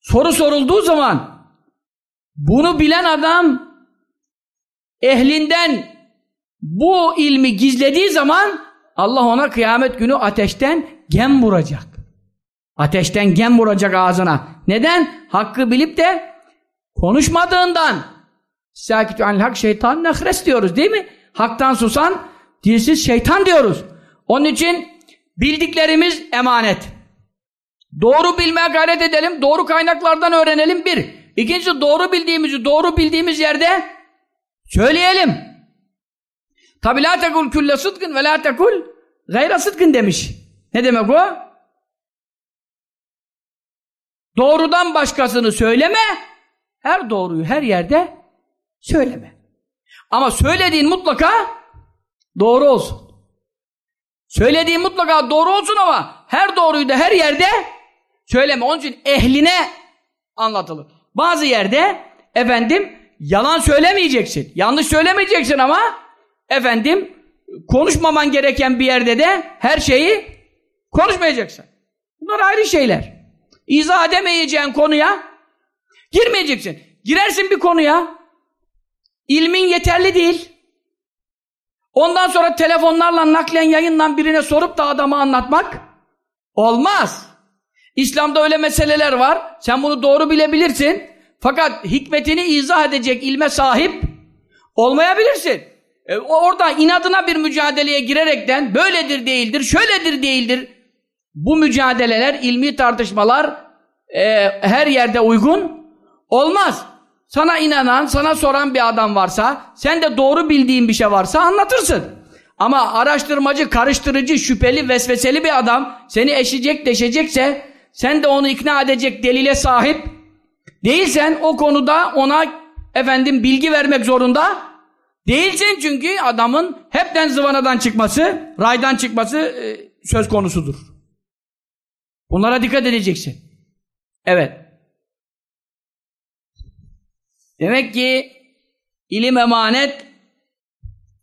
Soru sorulduğu zaman bunu bilen adam ehlinden bu ilmi gizlediği zaman Allah ona kıyamet günü ateşten gem vuracak. Ateşten gem vuracak ağzına. Neden? Hakkı bilip de konuşmadığından. Sakitü anil hak şeytan nehres diyoruz değil mi? Haktan susan dilsiz şeytan diyoruz. Onun için bildiklerimiz emanet. Doğru bilmeye gayret edelim. Doğru kaynaklardan öğrenelim bir. İkincisi doğru bildiğimizi doğru bildiğimiz yerde söyleyelim. Tabi la tekul külle sıdkın ve la tekul gayra sıdkın demiş. Ne demek o? Doğrudan başkasını söyleme, her doğruyu her yerde söyleme. Ama söylediğin mutlaka doğru olsun. Söylediğin mutlaka doğru olsun ama her doğruyu da her yerde söyleme. Onun için ehline anlatılır. Bazı yerde efendim yalan söylemeyeceksin. Yanlış söylemeyeceksin ama efendim konuşmaman gereken bir yerde de her şeyi konuşmayacaksın. Bunlar ayrı şeyler. İzah edemeyeceğin konuya girmeyeceksin. Girersin bir konuya ilmin yeterli değil. Ondan sonra telefonlarla naklen yayından birine sorup da adama anlatmak olmaz. İslam'da öyle meseleler var. Sen bunu doğru bilebilirsin. Fakat hikmetini izah edecek ilme sahip olmayabilirsin. E, orada inadına bir mücadeleye girerekten böyledir değildir, şöyledir değildir. Bu mücadeleler, ilmi tartışmalar e, her yerde uygun olmaz. Sana inanan, sana soran bir adam varsa, sen de doğru bildiğin bir şey varsa anlatırsın. Ama araştırmacı, karıştırıcı, şüpheli, vesveseli bir adam seni eşecek, deşecekse sen de onu ikna edecek delile sahip değilsen o konuda ona efendim bilgi vermek zorunda Değilsin çünkü adamın hepten zıvanadan çıkması, raydan çıkması e, söz konusudur. Bunlara dikkat edeceksin. Evet. Demek ki ilim emanet,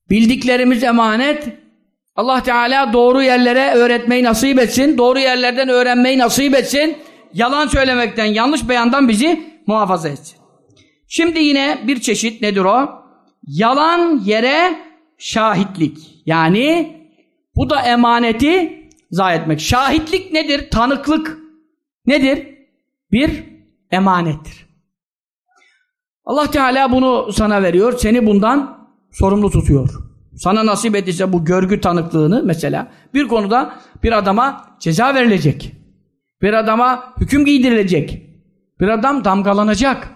bildiklerimiz emanet. Allah Teala doğru yerlere öğretmeyi nasip etsin. Doğru yerlerden öğrenmeyi nasip etsin. Yalan söylemekten, yanlış beyandan bizi muhafaza etsin. Şimdi yine bir çeşit nedir o? Yalan yere şahitlik. Yani bu da emaneti zayi etmek. Şahitlik nedir? Tanıklık nedir? Bir emanettir. Allah Teala bunu sana veriyor. Seni bundan sorumlu tutuyor. Sana nasip edilse bu görgü tanıklığını mesela bir konuda bir adama ceza verilecek. Bir adama hüküm giydirilecek. Bir adam damgalanacak.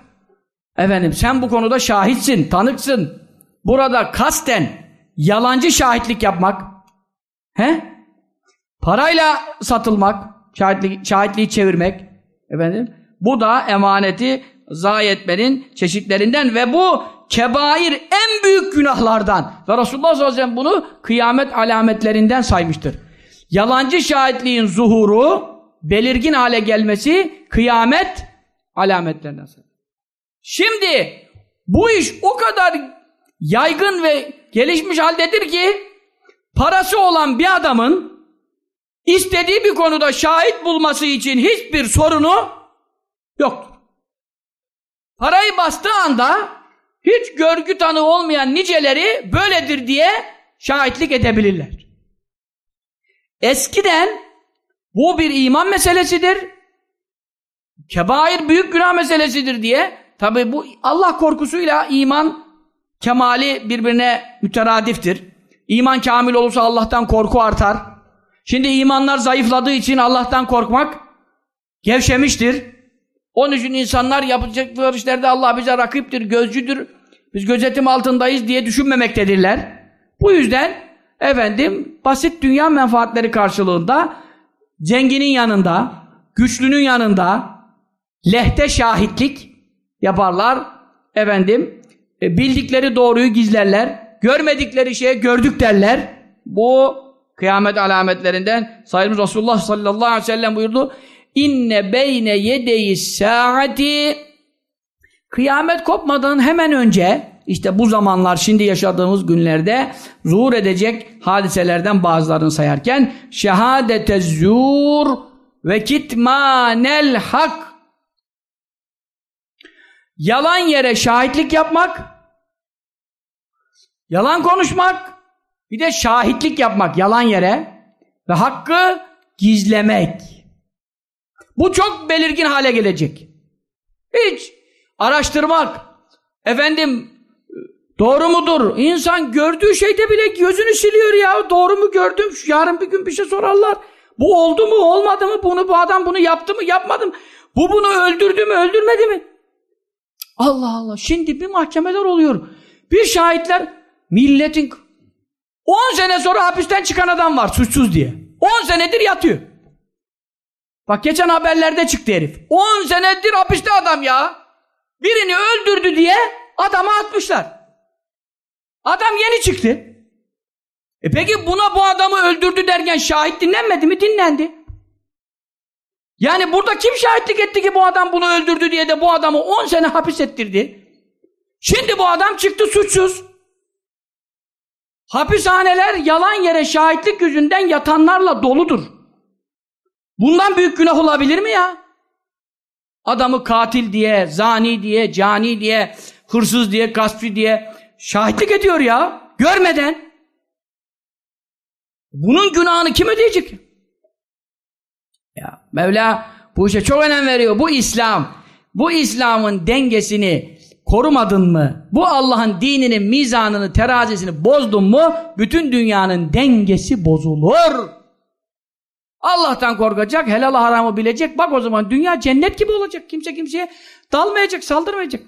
Efendim sen bu konuda şahitsin, tanıksın. Burada kasten yalancı şahitlik yapmak, he? Parayla satılmak, şahitlik, şahitliği çevirmek, efendim, bu da emaneti zayi etmenin çeşitlerinden ve bu kebair en büyük günahlardan. Ve Resulullah sallallahu aleyhi ve sellem bunu kıyamet alametlerinden saymıştır. Yalancı şahitliğin zuhuru, belirgin hale gelmesi kıyamet alametlerinden sayılır. Şimdi bu iş o kadar yaygın ve gelişmiş haldedir ki parası olan bir adamın istediği bir konuda şahit bulması için hiçbir sorunu yoktur. Parayı bastığı anda hiç görgü tanığı olmayan niceleri böyledir diye şahitlik edebilirler. Eskiden bu bir iman meselesidir. Kebair büyük günah meselesidir diye tabi bu Allah korkusuyla iman kemali birbirine müteradiftir. İman kamil olursa Allah'tan korku artar. Şimdi imanlar zayıfladığı için Allah'tan korkmak gevşemiştir. Onun için insanlar yapacakları işlerde Allah bize rakiptir, gözcüdür, biz gözetim altındayız diye düşünmemektedirler. Bu yüzden efendim basit dünya menfaatleri karşılığında zenginin yanında, güçlünün yanında lehte şahitlik yaparlar. Efendim e, bildikleri doğruyu gizlerler. Görmedikleri şeye gördük derler. Bu kıyamet alametlerinden Sayyidimiz Resulullah sallallahu aleyhi ve sellem buyurdu. İnne beyne yedeyi saati Kıyamet kopmadan hemen önce işte bu zamanlar şimdi yaşadığımız günlerde zuhur edecek hadiselerden bazılarını sayarken şehadete zur ve kitmanel hak yalan yere şahitlik yapmak yalan konuşmak bir de şahitlik yapmak yalan yere ve hakkı gizlemek bu çok belirgin hale gelecek hiç araştırmak efendim doğru mudur? İnsan gördüğü şeyde bile gözünü siliyor ya doğru mu gördüm? Yarın bir gün bir şey sorarlar. Bu oldu mu olmadı mı? Bunu bu adam bunu yaptı mı yapmadı mı? Bu bunu öldürdü mü öldürmedi mi? Allah Allah şimdi bir mahkemeler oluyor. Bir şahitler milletin 10 sene sonra hapisten çıkan adam var suçsuz diye. 10 senedir yatıyor. Bak geçen haberlerde çıktı herif. 10 senedir hapiste adam ya. Birini öldürdü diye adama atmışlar. Adam yeni çıktı. E peki buna bu adamı öldürdü derken şahit dinlenmedi mi? Dinlendi. Yani burada kim şahitlik etti ki bu adam bunu öldürdü diye de bu adamı 10 sene hapis ettirdi? Şimdi bu adam çıktı suçsuz. Hapishaneler yalan yere şahitlik yüzünden yatanlarla doludur. Bundan büyük günah olabilir mi ya? Adamı katil diye, zani diye, cani diye, hırsız diye, gaspçı diye şahitlik ediyor ya. Görmeden. Bunun günahını kim ödeyecek? Ya Mevla bu işe çok önem veriyor. Bu İslam. Bu İslam'ın dengesini korumadın mı? Bu Allah'ın dininin mizanını, terazisini bozdun mu? Bütün dünyanın dengesi bozulur. Allah'tan korkacak, helal haramı bilecek. Bak o zaman dünya cennet gibi olacak. Kimse kimseye dalmayacak, saldırmayacak.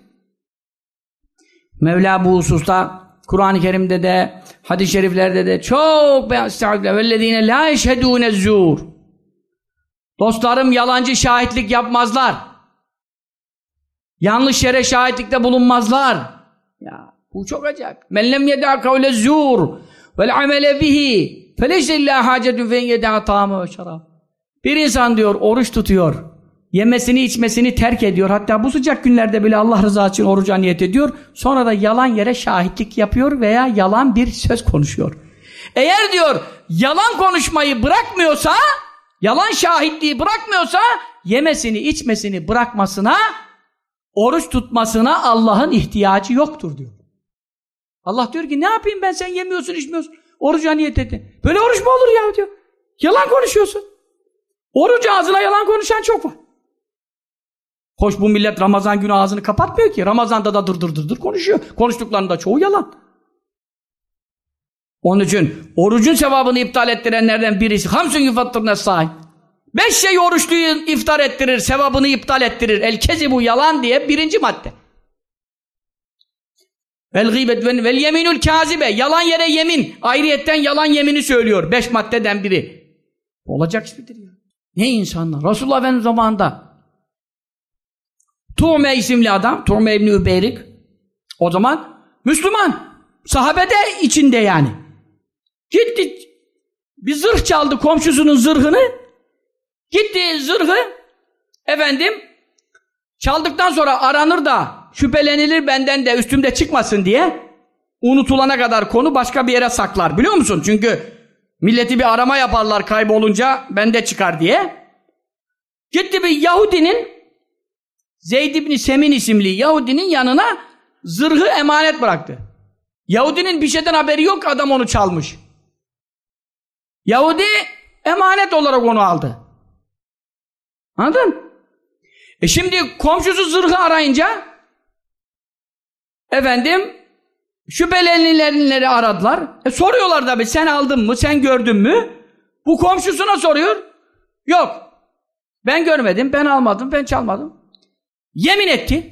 Mevla bu hususta Kur'an-ı Kerim'de de, hadis-i şeriflerde de çok istihakle vellezine la eşhedûne zûr Dostlarım yalancı şahitlik yapmazlar. Yanlış yere şahitlikte bulunmazlar. Ya bu çok acayip. Men lem yedâ kavle zûr vel amele bihi Feleyse illâ hâcetun fen yedâ tâme ve şarab. Bir insan diyor oruç tutuyor. Yemesini içmesini terk ediyor. Hatta bu sıcak günlerde bile Allah rızası için oruca niyet ediyor. Sonra da yalan yere şahitlik yapıyor veya yalan bir söz konuşuyor. Eğer diyor yalan konuşmayı bırakmıyorsa, yalan şahitliği bırakmıyorsa yemesini içmesini bırakmasına, oruç tutmasına Allah'ın ihtiyacı yoktur diyor. Allah diyor ki ne yapayım ben sen yemiyorsun içmiyorsun. Oruca niyet ettin. Böyle oruç mu olur ya diyor. Yalan konuşuyorsun. Oruç ağzına yalan konuşan çok var. Hoş bu millet Ramazan günü ağzını kapatmıyor ki. Ramazan'da da dır dır dır dır konuşuyor. Konuştuklarında çoğu yalan. Onun için orucun sevabını iptal ettirenlerden birisi hamsun yufattırne sahip. Beş şey oruçluyu iftar ettirir, sevabını iptal ettirir. El kezi bu yalan diye birinci madde. Vel gıybet vel yeminül kazibe. Yalan yere yemin. Ayrıyetten yalan yemini söylüyor. Beş maddeden biri. Olacak iş midir ya? Ne insanlar? Resulullah Efendimiz zamanında Tuğme isimli adam, Tuğme İbni Übeyrik o zaman Müslüman. Sahabede içinde yani. Gitti bir zırh çaldı komşusunun zırhını. Gitti zırhı efendim çaldıktan sonra aranır da şüphelenilir benden de üstümde çıkmasın diye unutulana kadar konu başka bir yere saklar. Biliyor musun? Çünkü milleti bir arama yaparlar kaybolunca bende çıkar diye. Gitti bir Yahudinin Zeyd ibn Semin isimli Yahudinin yanına zırhı emanet bıraktı. Yahudinin bir şeyden haberi yok adam onu çalmış. Yahudi emanet olarak onu aldı. Anladın? E şimdi komşusu zırhı arayınca efendim şüphelenilenleri aradılar. E soruyorlar tabi sen aldın mı sen gördün mü? Bu komşusuna soruyor. Yok. Ben görmedim, ben almadım, ben çalmadım. Yemin etti.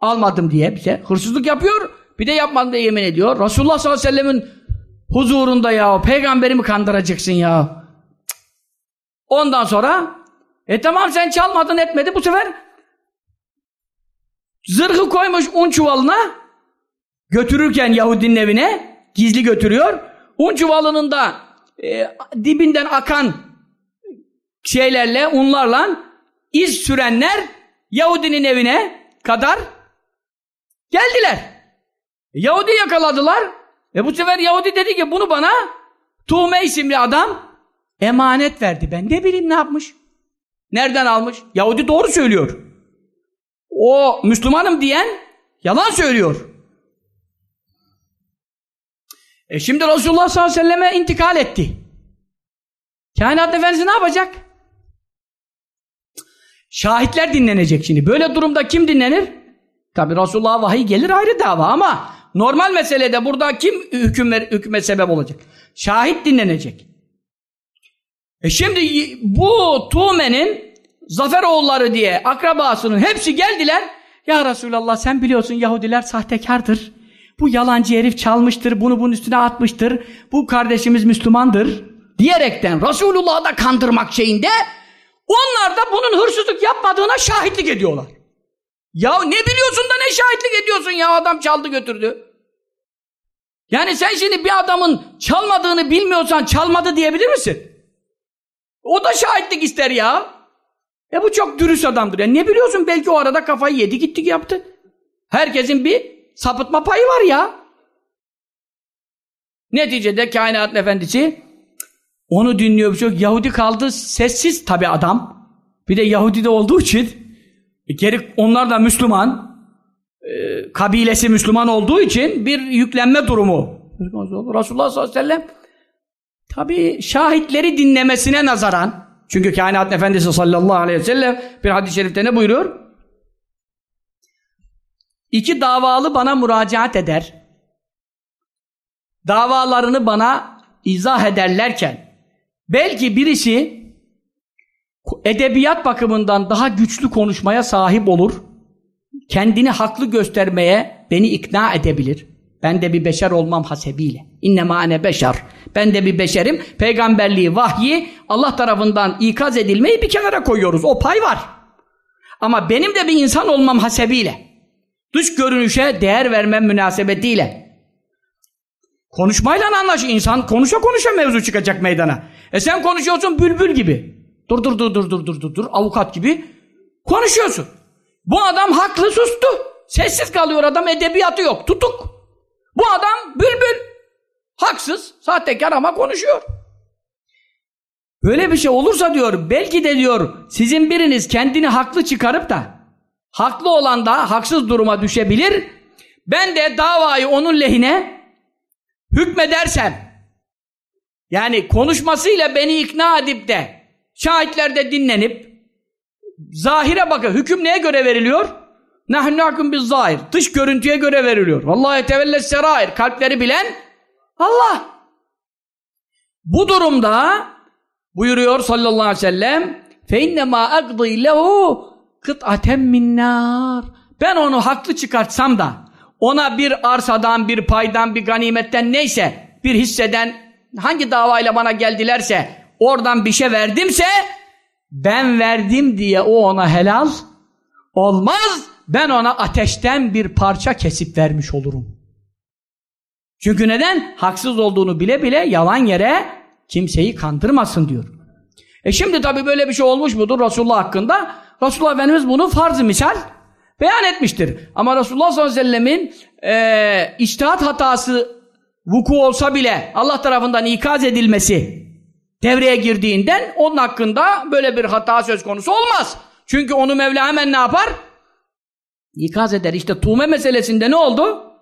Almadım diye bize. Hırsızlık yapıyor. Bir de yapmadım diye yemin ediyor. Resulullah sallallahu aleyhi ve sellemin huzurunda ya. Peygamberimi kandıracaksın ya. Ondan sonra e tamam sen çalmadın etmedi. Bu sefer zırhı koymuş un çuvalına götürürken Yahudinin evine gizli götürüyor. Un çuvalının da e, dibinden akan şeylerle, unlarla iz sürenler Yahudinin evine kadar geldiler. Yahudi yakaladılar. E bu sefer Yahudi dedi ki bunu bana Tuğme isimli adam emanet verdi. Ben ne bileyim ne yapmış. Nereden almış? Yahudi doğru söylüyor. O Müslümanım diyen yalan söylüyor. E şimdi Resulullah sallallahu aleyhi ve selleme intikal etti. Kainat Efendisi ne yapacak? Şahitler dinlenecek şimdi. Böyle durumda kim dinlenir? Tabi Resulullah'a vahiy gelir ayrı dava ama normal meselede burada kim hüküm ver, hükme sebep olacak? Şahit dinlenecek. E şimdi bu Tuğme'nin Zafer oğulları diye akrabasının hepsi geldiler. Ya Resulallah sen biliyorsun Yahudiler sahtekardır. Bu yalancı herif çalmıştır, bunu bunun üstüne atmıştır. Bu kardeşimiz Müslümandır. Diyerekten Resulullah'ı da kandırmak şeyinde onlar da bunun hırsızlık yapmadığına şahitlik ediyorlar. Ya ne biliyorsun da ne şahitlik ediyorsun ya adam çaldı götürdü. Yani sen şimdi bir adamın çalmadığını bilmiyorsan çalmadı diyebilir misin? O da şahitlik ister ya. E bu çok dürüst adamdır. Ya ne biliyorsun belki o arada kafayı yedi gittik yaptı. Herkesin bir sapıtma payı var ya. Neticede kainat efendisi onu dinliyor bir şey Yahudi kaldı sessiz tabi adam. Bir de Yahudi de olduğu için e, geri onlar da Müslüman. E, kabilesi Müslüman olduğu için bir yüklenme durumu. Resulullah sallallahu aleyhi ve sellem tabi şahitleri dinlemesine nazaran çünkü kainat efendisi sallallahu aleyhi ve sellem bir hadis-i şerifte ne buyuruyor? İki davalı bana müracaat eder. Davalarını bana izah ederlerken Belki birisi edebiyat bakımından daha güçlü konuşmaya sahip olur. Kendini haklı göstermeye beni ikna edebilir. Ben de bir beşer olmam hasebiyle. İnnemâ ene beşer. Ben de bir beşerim. Peygamberliği, vahyi Allah tarafından ikaz edilmeyi bir kenara koyuyoruz. O pay var. Ama benim de bir insan olmam hasebiyle. Dış görünüşe değer vermem münasebetiyle. Konuşmayla anlaş. insan konuşa konuşa mevzu çıkacak meydana. E sen konuşuyorsun bülbül gibi. Dur dur dur dur dur dur dur dur avukat gibi konuşuyorsun. Bu adam haklı sustu. Sessiz kalıyor adam edebiyatı yok tutuk. Bu adam bülbül. Haksız, sahtekar ama konuşuyor. Böyle bir şey olursa diyor, belki de diyor, sizin biriniz kendini haklı çıkarıp da, haklı olan da haksız duruma düşebilir. Ben de davayı onun lehine hükmedersem, yani konuşmasıyla beni ikna edip de, şahitlerde dinlenip, zahire bakın, hüküm neye göre veriliyor? Nahnu hakum biz zahir. Dış görüntüye göre veriliyor. Vallahi tevelles serair. Kalpleri bilen Allah. Bu durumda buyuruyor sallallahu aleyhi ve sellem innema aqdi lehu kıt'aten min nar. Ben onu haklı çıkartsam da ona bir arsadan, bir paydan, bir ganimetten neyse bir hisseden hangi davayla bana geldilerse oradan bir şey verdimse ben verdim diye o ona helal olmaz. Ben ona ateşten bir parça kesip vermiş olurum. Çünkü neden? Haksız olduğunu bile bile yalan yere kimseyi kandırmasın diyor. E şimdi tabi böyle bir şey olmuş mudur Resulullah hakkında? Resulullah Efendimiz bunu farz-ı misal beyan etmiştir. Ama Resulullah sallallahu aleyhi ve sellemin e, iştihat hatası vuku olsa bile Allah tarafından ikaz edilmesi devreye girdiğinden onun hakkında böyle bir hata söz konusu olmaz. Çünkü onu Mevla hemen ne yapar? İkaz eder. İşte tuğme meselesinde ne oldu?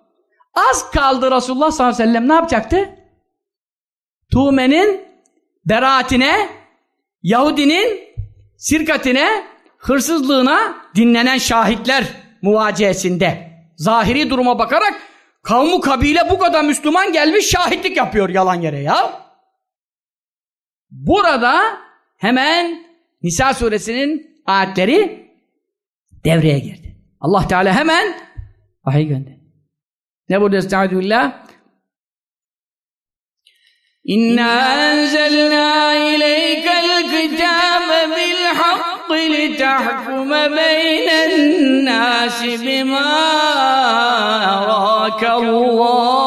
Az kaldı Resulullah sallallahu aleyhi ve sellem ne yapacaktı? Tuğme'nin beraatine, Yahudinin sirkatine, hırsızlığına dinlenen şahitler muvaciyesinde. Zahiri duruma bakarak kavmu kabile bu kadar Müslüman gelmiş şahitlik yapıyor yalan yere ya. Burada hemen Nisa suresinin ayetleri devreye girdi. Allah Teala hemen vahiy gönderdi. Ne burada estaizu billah? İnna enzelna ileykel kitabe bil hakkı li tahkume beynen nasi bima arakallah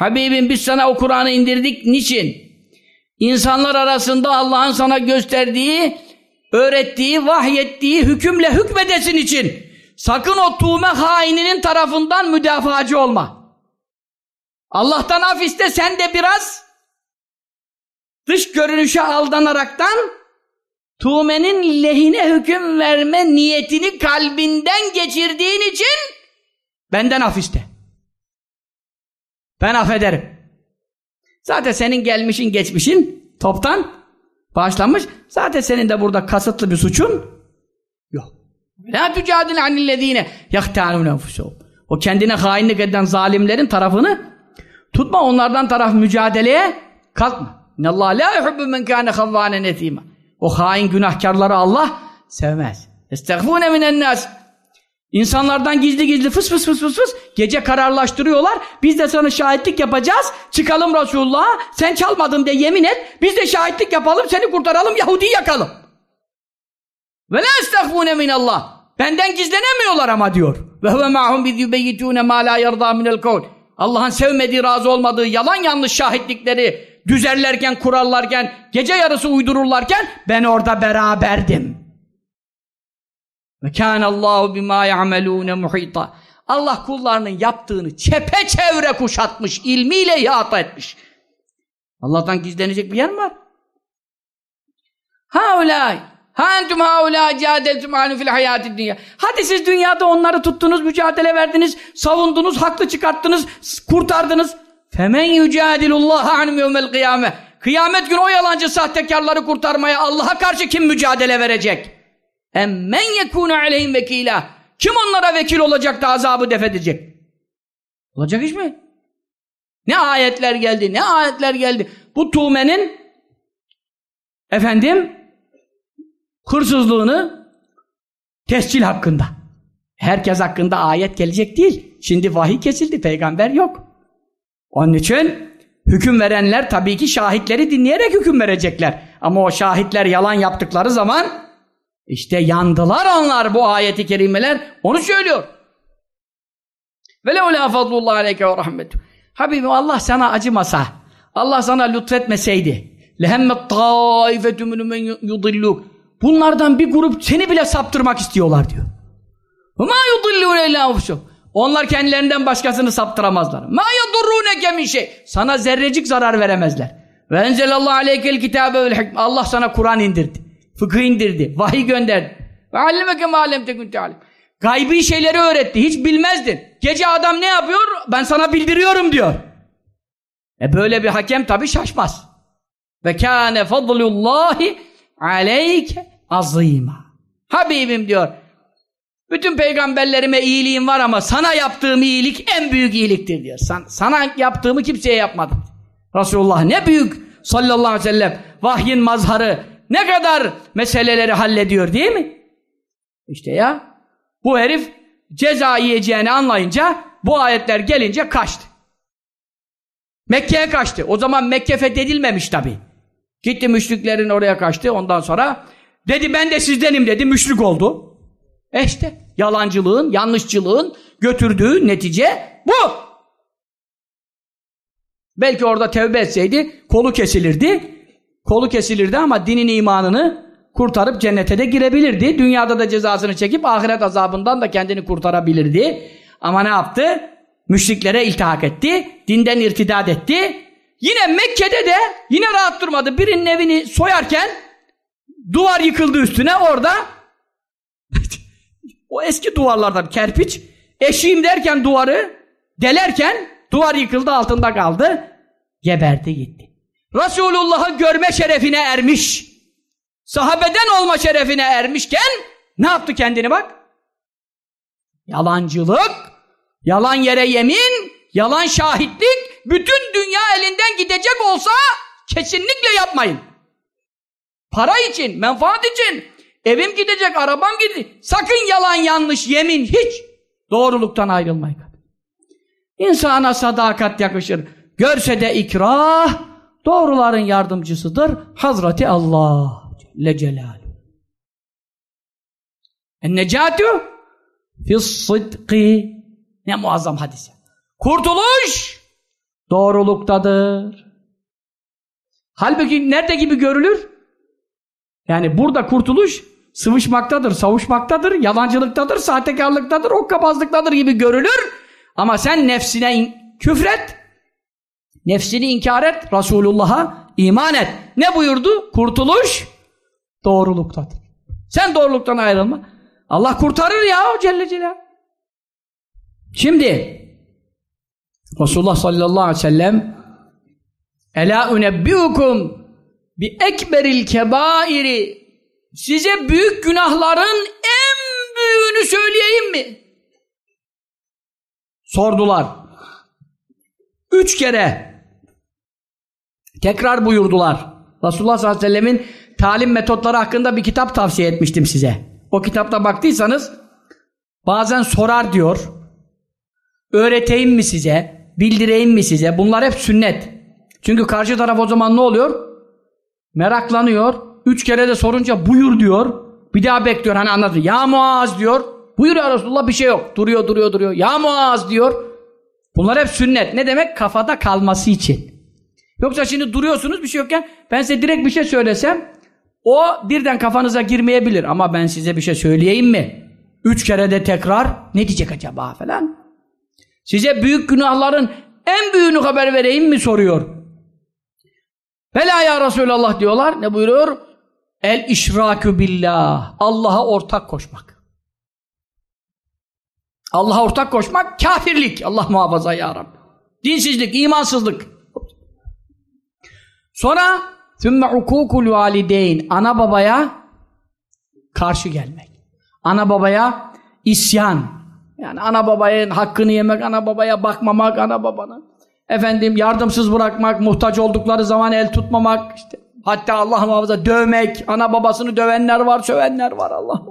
Habibim biz sana o Kur'an'ı indirdik niçin? İnsanlar arasında Allah'ın sana gösterdiği, öğrettiği, vahyettiği hükümle hükmedesin için. Sakın o tuğme haininin tarafından müdafacı olma. Allah'tan af iste sen de biraz dış görünüşe aldanaraktan tuğmenin lehine hüküm verme niyetini kalbinden geçirdiğin için benden af iste. Ben affederim. Zaten senin gelmişin geçmişin toptan bağışlanmış. Zaten senin de burada kasıtlı bir suçun yok. La tücadil anillezine yahtânûne enfusûhum. O kendine hainlik eden zalimlerin tarafını tutma. Onlardan taraf mücadeleye kalkma. İnnallâh la yuhubbu men kâne havvânen etîmâ. O hain günahkarları Allah sevmez. Estağfûne minen nâs. İnsanlardan gizli gizli fıs fıs fıs fıs fıs gece kararlaştırıyorlar. Biz de sana şahitlik yapacağız. Çıkalım Resulullah'a. Sen çalmadın diye yemin et. Biz de şahitlik yapalım. Seni kurtaralım. Yahudi'yi yakalım. Ve la estağfûne minallah. Benden gizlenemiyorlar ama diyor. Ve huve ma'hum biz yubeyyitûne mâ lâ yardâ minel kavl. Allah'ın sevmediği, razı olmadığı yalan yanlış şahitlikleri düzerlerken, kurallarken, gece yarısı uydururlarken ben orada beraberdim. Ve kânallâhu bimâ ya'melûne muhîtâ. Allah kullarının yaptığını çepeçevre kuşatmış, ilmiyle ihata etmiş. Allah'tan gizlenecek bir yer mi var? Haulâ Ha entüm haulâ cadeltüm ânü fil hayâtid dünya. Hadi siz dünyada onları tuttunuz, mücadele verdiniz, savundunuz, haklı çıkarttınız, kurtardınız. Femen yücadilullâhe anum yevmel kıyâme. Kıyamet günü o yalancı sahtekarları kurtarmaya Allah'a karşı kim mücadele verecek? Emmen yekûne aleyhim vekîlâ. Kim onlara vekil olacak da azabı def edecek? Olacak iş mi? Ne ayetler geldi, ne ayetler geldi. Bu tuğmenin efendim hırsızlığını tescil hakkında. Herkes hakkında ayet gelecek değil. Şimdi vahiy kesildi, peygamber yok. Onun için hüküm verenler tabii ki şahitleri dinleyerek hüküm verecekler. Ama o şahitler yalan yaptıkları zaman işte yandılar onlar bu ayeti kerimeler. Onu söylüyor. Ve levlâ fadlullah aleyke ve rahmetu. Habibim Allah sana acımasa, Allah sana lütfetmeseydi, lehemmet taifetü minümen yudilluk. Bunlardan bir grup seni bile saptırmak istiyorlar diyor. Ma yudillûne illâ Onlar kendilerinden başkasını saptıramazlar. Ma yadurrûneke min şey. Sana zerrecik zarar veremezler. Ve enzelallahu aleykel kitâbe vel hikme. Allah sana Kur'an indirdi. Fıkıh indirdi. Vahiy gönderdi. Ve allemeke mâ lem tekun te'alim. Gaybi şeyleri öğretti. Hiç bilmezdin. Gece adam ne yapıyor? Ben sana bildiriyorum diyor. E böyle bir hakem tabi şaşmaz. Ve kâne fadlullahi aleyke azîmâ. Habibim diyor. Bütün peygamberlerime iyiliğim var ama sana yaptığım iyilik en büyük iyiliktir diyor. San, sana yaptığımı kimseye yapmadım. Resulullah ne büyük sallallahu aleyhi ve sellem vahyin mazharı ne kadar meseleleri hallediyor değil mi? İşte ya bu herif ceza yiyeceğini anlayınca bu ayetler gelince kaçtı. Mekke'ye kaçtı. O zaman Mekke fethedilmemiş tabi. Gitti müşriklerin oraya kaçtı. Ondan sonra dedi ben de sizdenim dedi. Müşrik oldu. E işte yalancılığın, yanlışçılığın götürdüğü netice bu. Belki orada tevbe etseydi kolu kesilirdi. Kolu kesilirdi ama dinin imanını kurtarıp cennete de girebilirdi. Dünyada da cezasını çekip ahiret azabından da kendini kurtarabilirdi. Ama ne yaptı? Müşriklere iltihak etti. Dinden irtidat etti. Yine Mekke'de de yine rahat durmadı. Birinin evini soyarken duvar yıkıldı üstüne orada o eski duvarlardan kerpiç eşiğim derken duvarı delerken duvar yıkıldı altında kaldı. Geberdi gitti. Resulullah'ı görme şerefine ermiş sahabeden olma şerefine ermişken ne yaptı kendini bak? Yalancılık, yalan yere yemin, yalan şahitlik, bütün dünya elinden gidecek olsa kesinlikle yapmayın. Para için, menfaat için, evim gidecek, arabam gidecek. Sakın yalan yanlış yemin hiç doğruluktan ayrılmayın. İnsana sadakat yakışır. Görse de ikrah, doğruların yardımcısıdır. Hazreti Allah. Celle Celaluhu. En-necatu fis-sıdkı Ne muazzam hadis. Kurtuluş doğruluktadır. Halbuki nerede gibi görülür? Yani burada kurtuluş sıvışmaktadır, savuşmaktadır, yalancılıktadır, sahtekarlıktadır, okkabazlıktadır gibi görülür. Ama sen nefsine küfret, nefsini inkar et, Resulullah'a iman et. Ne buyurdu? Kurtuluş doğruluktadır. Sen doğruluktan ayrılma. Allah kurtarır ya Celle Celal. Şimdi Resulullah sallallahu aleyhi ve sellem Ela unebbiukum bi ekberil kebairi size büyük günahların en büyüğünü söyleyeyim mi? Sordular. Üç kere tekrar buyurdular. Resulullah sallallahu aleyhi ve sellemin talim metotları hakkında bir kitap tavsiye etmiştim size. O kitapta baktıysanız bazen sorar diyor. Öğreteyim mi size? Bildireyim mi size? Bunlar hep sünnet. Çünkü karşı taraf o zaman ne oluyor? Meraklanıyor. Üç kere de sorunca buyur diyor. Bir daha bekliyor hani anlatıyor. Ya Muaz diyor. Buyur ya Resulullah bir şey yok. Duruyor duruyor duruyor. Ya Muaz diyor. Bunlar hep sünnet. Ne demek? Kafada kalması için. Yoksa şimdi duruyorsunuz bir şey yokken ben size direkt bir şey söylesem o birden kafanıza girmeyebilir ama ben size bir şey söyleyeyim mi? Üç kere de tekrar ne diyecek acaba falan? Size büyük günahların en büyüğünü haber vereyim mi soruyor. Bela ya Resulallah diyorlar. Ne buyuruyor? El işrakü billah. Allah'a ortak koşmak. Allah'a ortak koşmak kafirlik. Allah muhafaza ya Rabbi. Dinsizlik, imansızlık. Sonra tümme hukukul valideyn ana babaya karşı gelmek. Ana babaya isyan. Yani ana babanın hakkını yemek, ana babaya bakmamak, ana babana efendim yardımsız bırakmak, muhtaç oldukları zaman el tutmamak, işte hatta Allah muhafaza dövmek, ana babasını dövenler var, sövenler var Allah.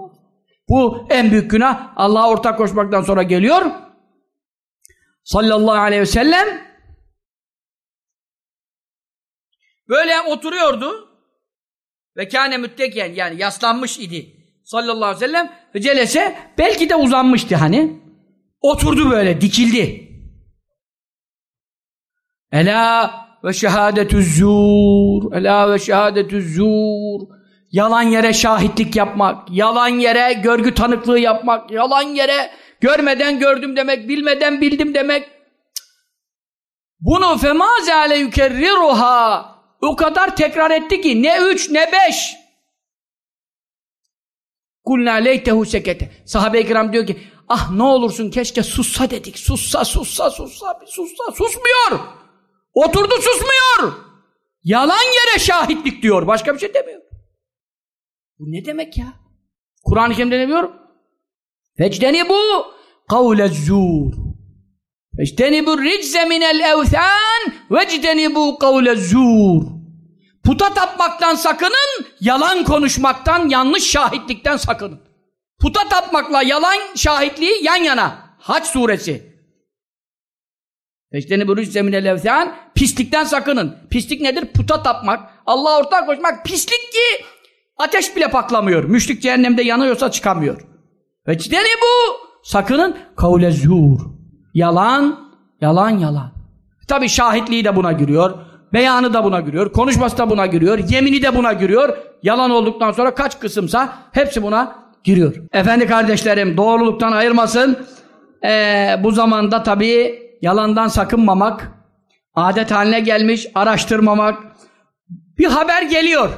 Bu en büyük günah. Allah'a ortak koşmaktan sonra geliyor. Sallallahu aleyhi ve sellem böyle oturuyordu ve kâne mütteken yani yaslanmış idi sallallahu aleyhi ve sellem ve celese belki de uzanmıştı hani. Oturdu böyle dikildi. Ela ve şehadetü zur Ela ve şehadetü zur Yalan yere şahitlik yapmak, yalan yere görgü tanıklığı yapmak, yalan yere görmeden gördüm demek, bilmeden bildim demek. Bunu femazale yukerriruha o kadar tekrar etti ki ne üç ne beş. Kulna leytehu sekete. Sahabe-i kiram diyor ki ah ne olursun keşke sussa dedik. Sussa sussa sussa sussa susmuyor. Oturdu susmuyor. Yalan yere şahitlik diyor. Başka bir şey demiyor. Bu ne demek ya? Kur'an-ı Kerim'de ne diyor? Fecdeni bu kavle zur. Fecdeni bu ricze minel evthan vecdeni bu kavle zur. Puta tapmaktan sakının, yalan konuşmaktan, yanlış şahitlikten sakının. Puta tapmakla yalan şahitliği yan yana. Haç suresi. Feşteni bu rüzse minel evthan pislikten sakının. Pislik nedir? Puta tapmak, Allah'a ortak koşmak. Pislik ki Ateş bile paklamıyor. Müşrik cehennemde yanıyorsa çıkamıyor. Ve bu. Sakının kavle zuhur. Yalan, yalan, yalan. Tabi şahitliği de buna giriyor. Beyanı da buna giriyor. Konuşması da buna giriyor. Yemini de buna giriyor. Yalan olduktan sonra kaç kısımsa hepsi buna giriyor. Efendi kardeşlerim doğruluktan ayırmasın. Ee, bu zamanda tabi yalandan sakınmamak, adet haline gelmiş, araştırmamak. Bir haber geliyor.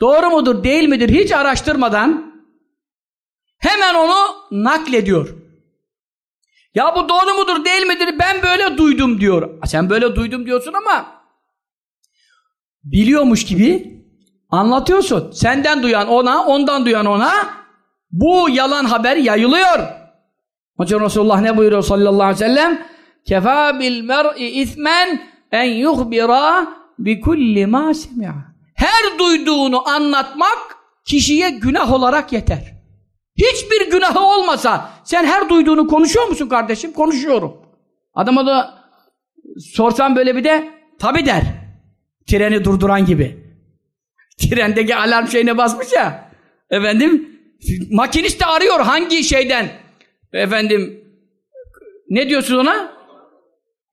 Doğru mudur değil midir hiç araştırmadan hemen onu naklediyor. Ya bu doğru mudur değil midir ben böyle duydum diyor. Sen böyle duydum diyorsun ama biliyormuş gibi anlatıyorsun. Senden duyan ona, ondan duyan ona bu yalan haber yayılıyor. Hocam Resulullah ne buyuruyor sallallahu aleyhi ve sellem? Kefa bil mer'i ismen en yuhbira bi kulli ma semi'a her duyduğunu anlatmak kişiye günah olarak yeter. Hiçbir günahı olmasa sen her duyduğunu konuşuyor musun kardeşim? Konuşuyorum. Adama da sorsam böyle bir de tabi der. Treni durduran gibi. Trendeki alarm şeyine basmış ya. Efendim makinist de arıyor hangi şeyden efendim ne diyorsun ona?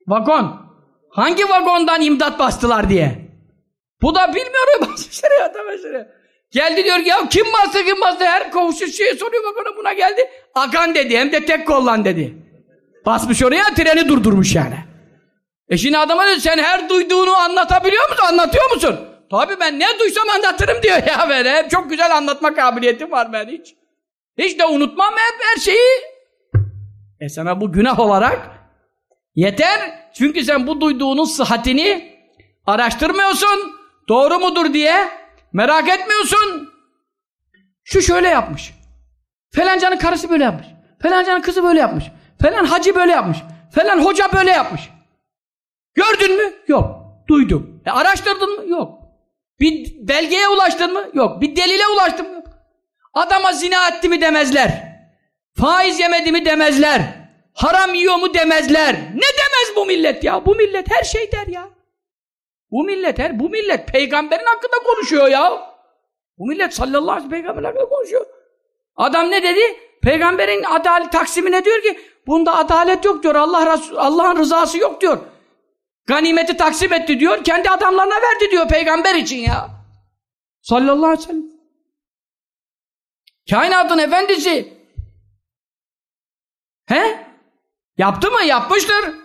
Vagon. Hangi vagondan imdat bastılar diye. Bu da bilmiyor basmış şuraya tamam şuraya. Geldi diyor ki ya kim bastı kim bastı her komşu şey soruyor bak buna geldi. Akan dedi hem de tek kollan dedi. Basmış oraya treni durdurmuş yani. E şimdi adama diyor sen her duyduğunu anlatabiliyor musun anlatıyor musun? Tabii ben ne duysam anlatırım diyor ya hep çok güzel anlatma kabiliyetim var ben hiç. Hiç de unutmam hep her şeyi. E sana bu günah olarak yeter. Çünkü sen bu duyduğunun sıhhatini araştırmıyorsun. Doğru mudur diye merak etmiyorsun. Şu şöyle yapmış. Felancanın karısı böyle yapmış. Felancanın kızı böyle yapmış. Falan hacı böyle yapmış. Falan hoca böyle yapmış. Gördün mü? Yok. Duydum. E araştırdın mı? Yok. Bir belgeye ulaştın mı? Yok. Bir delile ulaştın mı? Adama zina etti mi demezler. Faiz yemedi mi demezler. Haram yiyor mu demezler. Ne demez bu millet ya? Bu millet her şey der ya. Bu millet her bu millet peygamberin hakkında konuşuyor ya. Bu millet sallallahu aleyhi ve sellem peygamberin hakkında konuşuyor. Adam ne dedi? Peygamberin adalet taksimine diyor ki bunda adalet yok diyor. Allah Allah'ın rızası yok diyor. Ganimeti taksim etti diyor. Kendi adamlarına verdi diyor peygamber için ya. Sallallahu aleyhi ve sellem. Kainatın efendisi. He? Yaptı mı? Yapmıştır.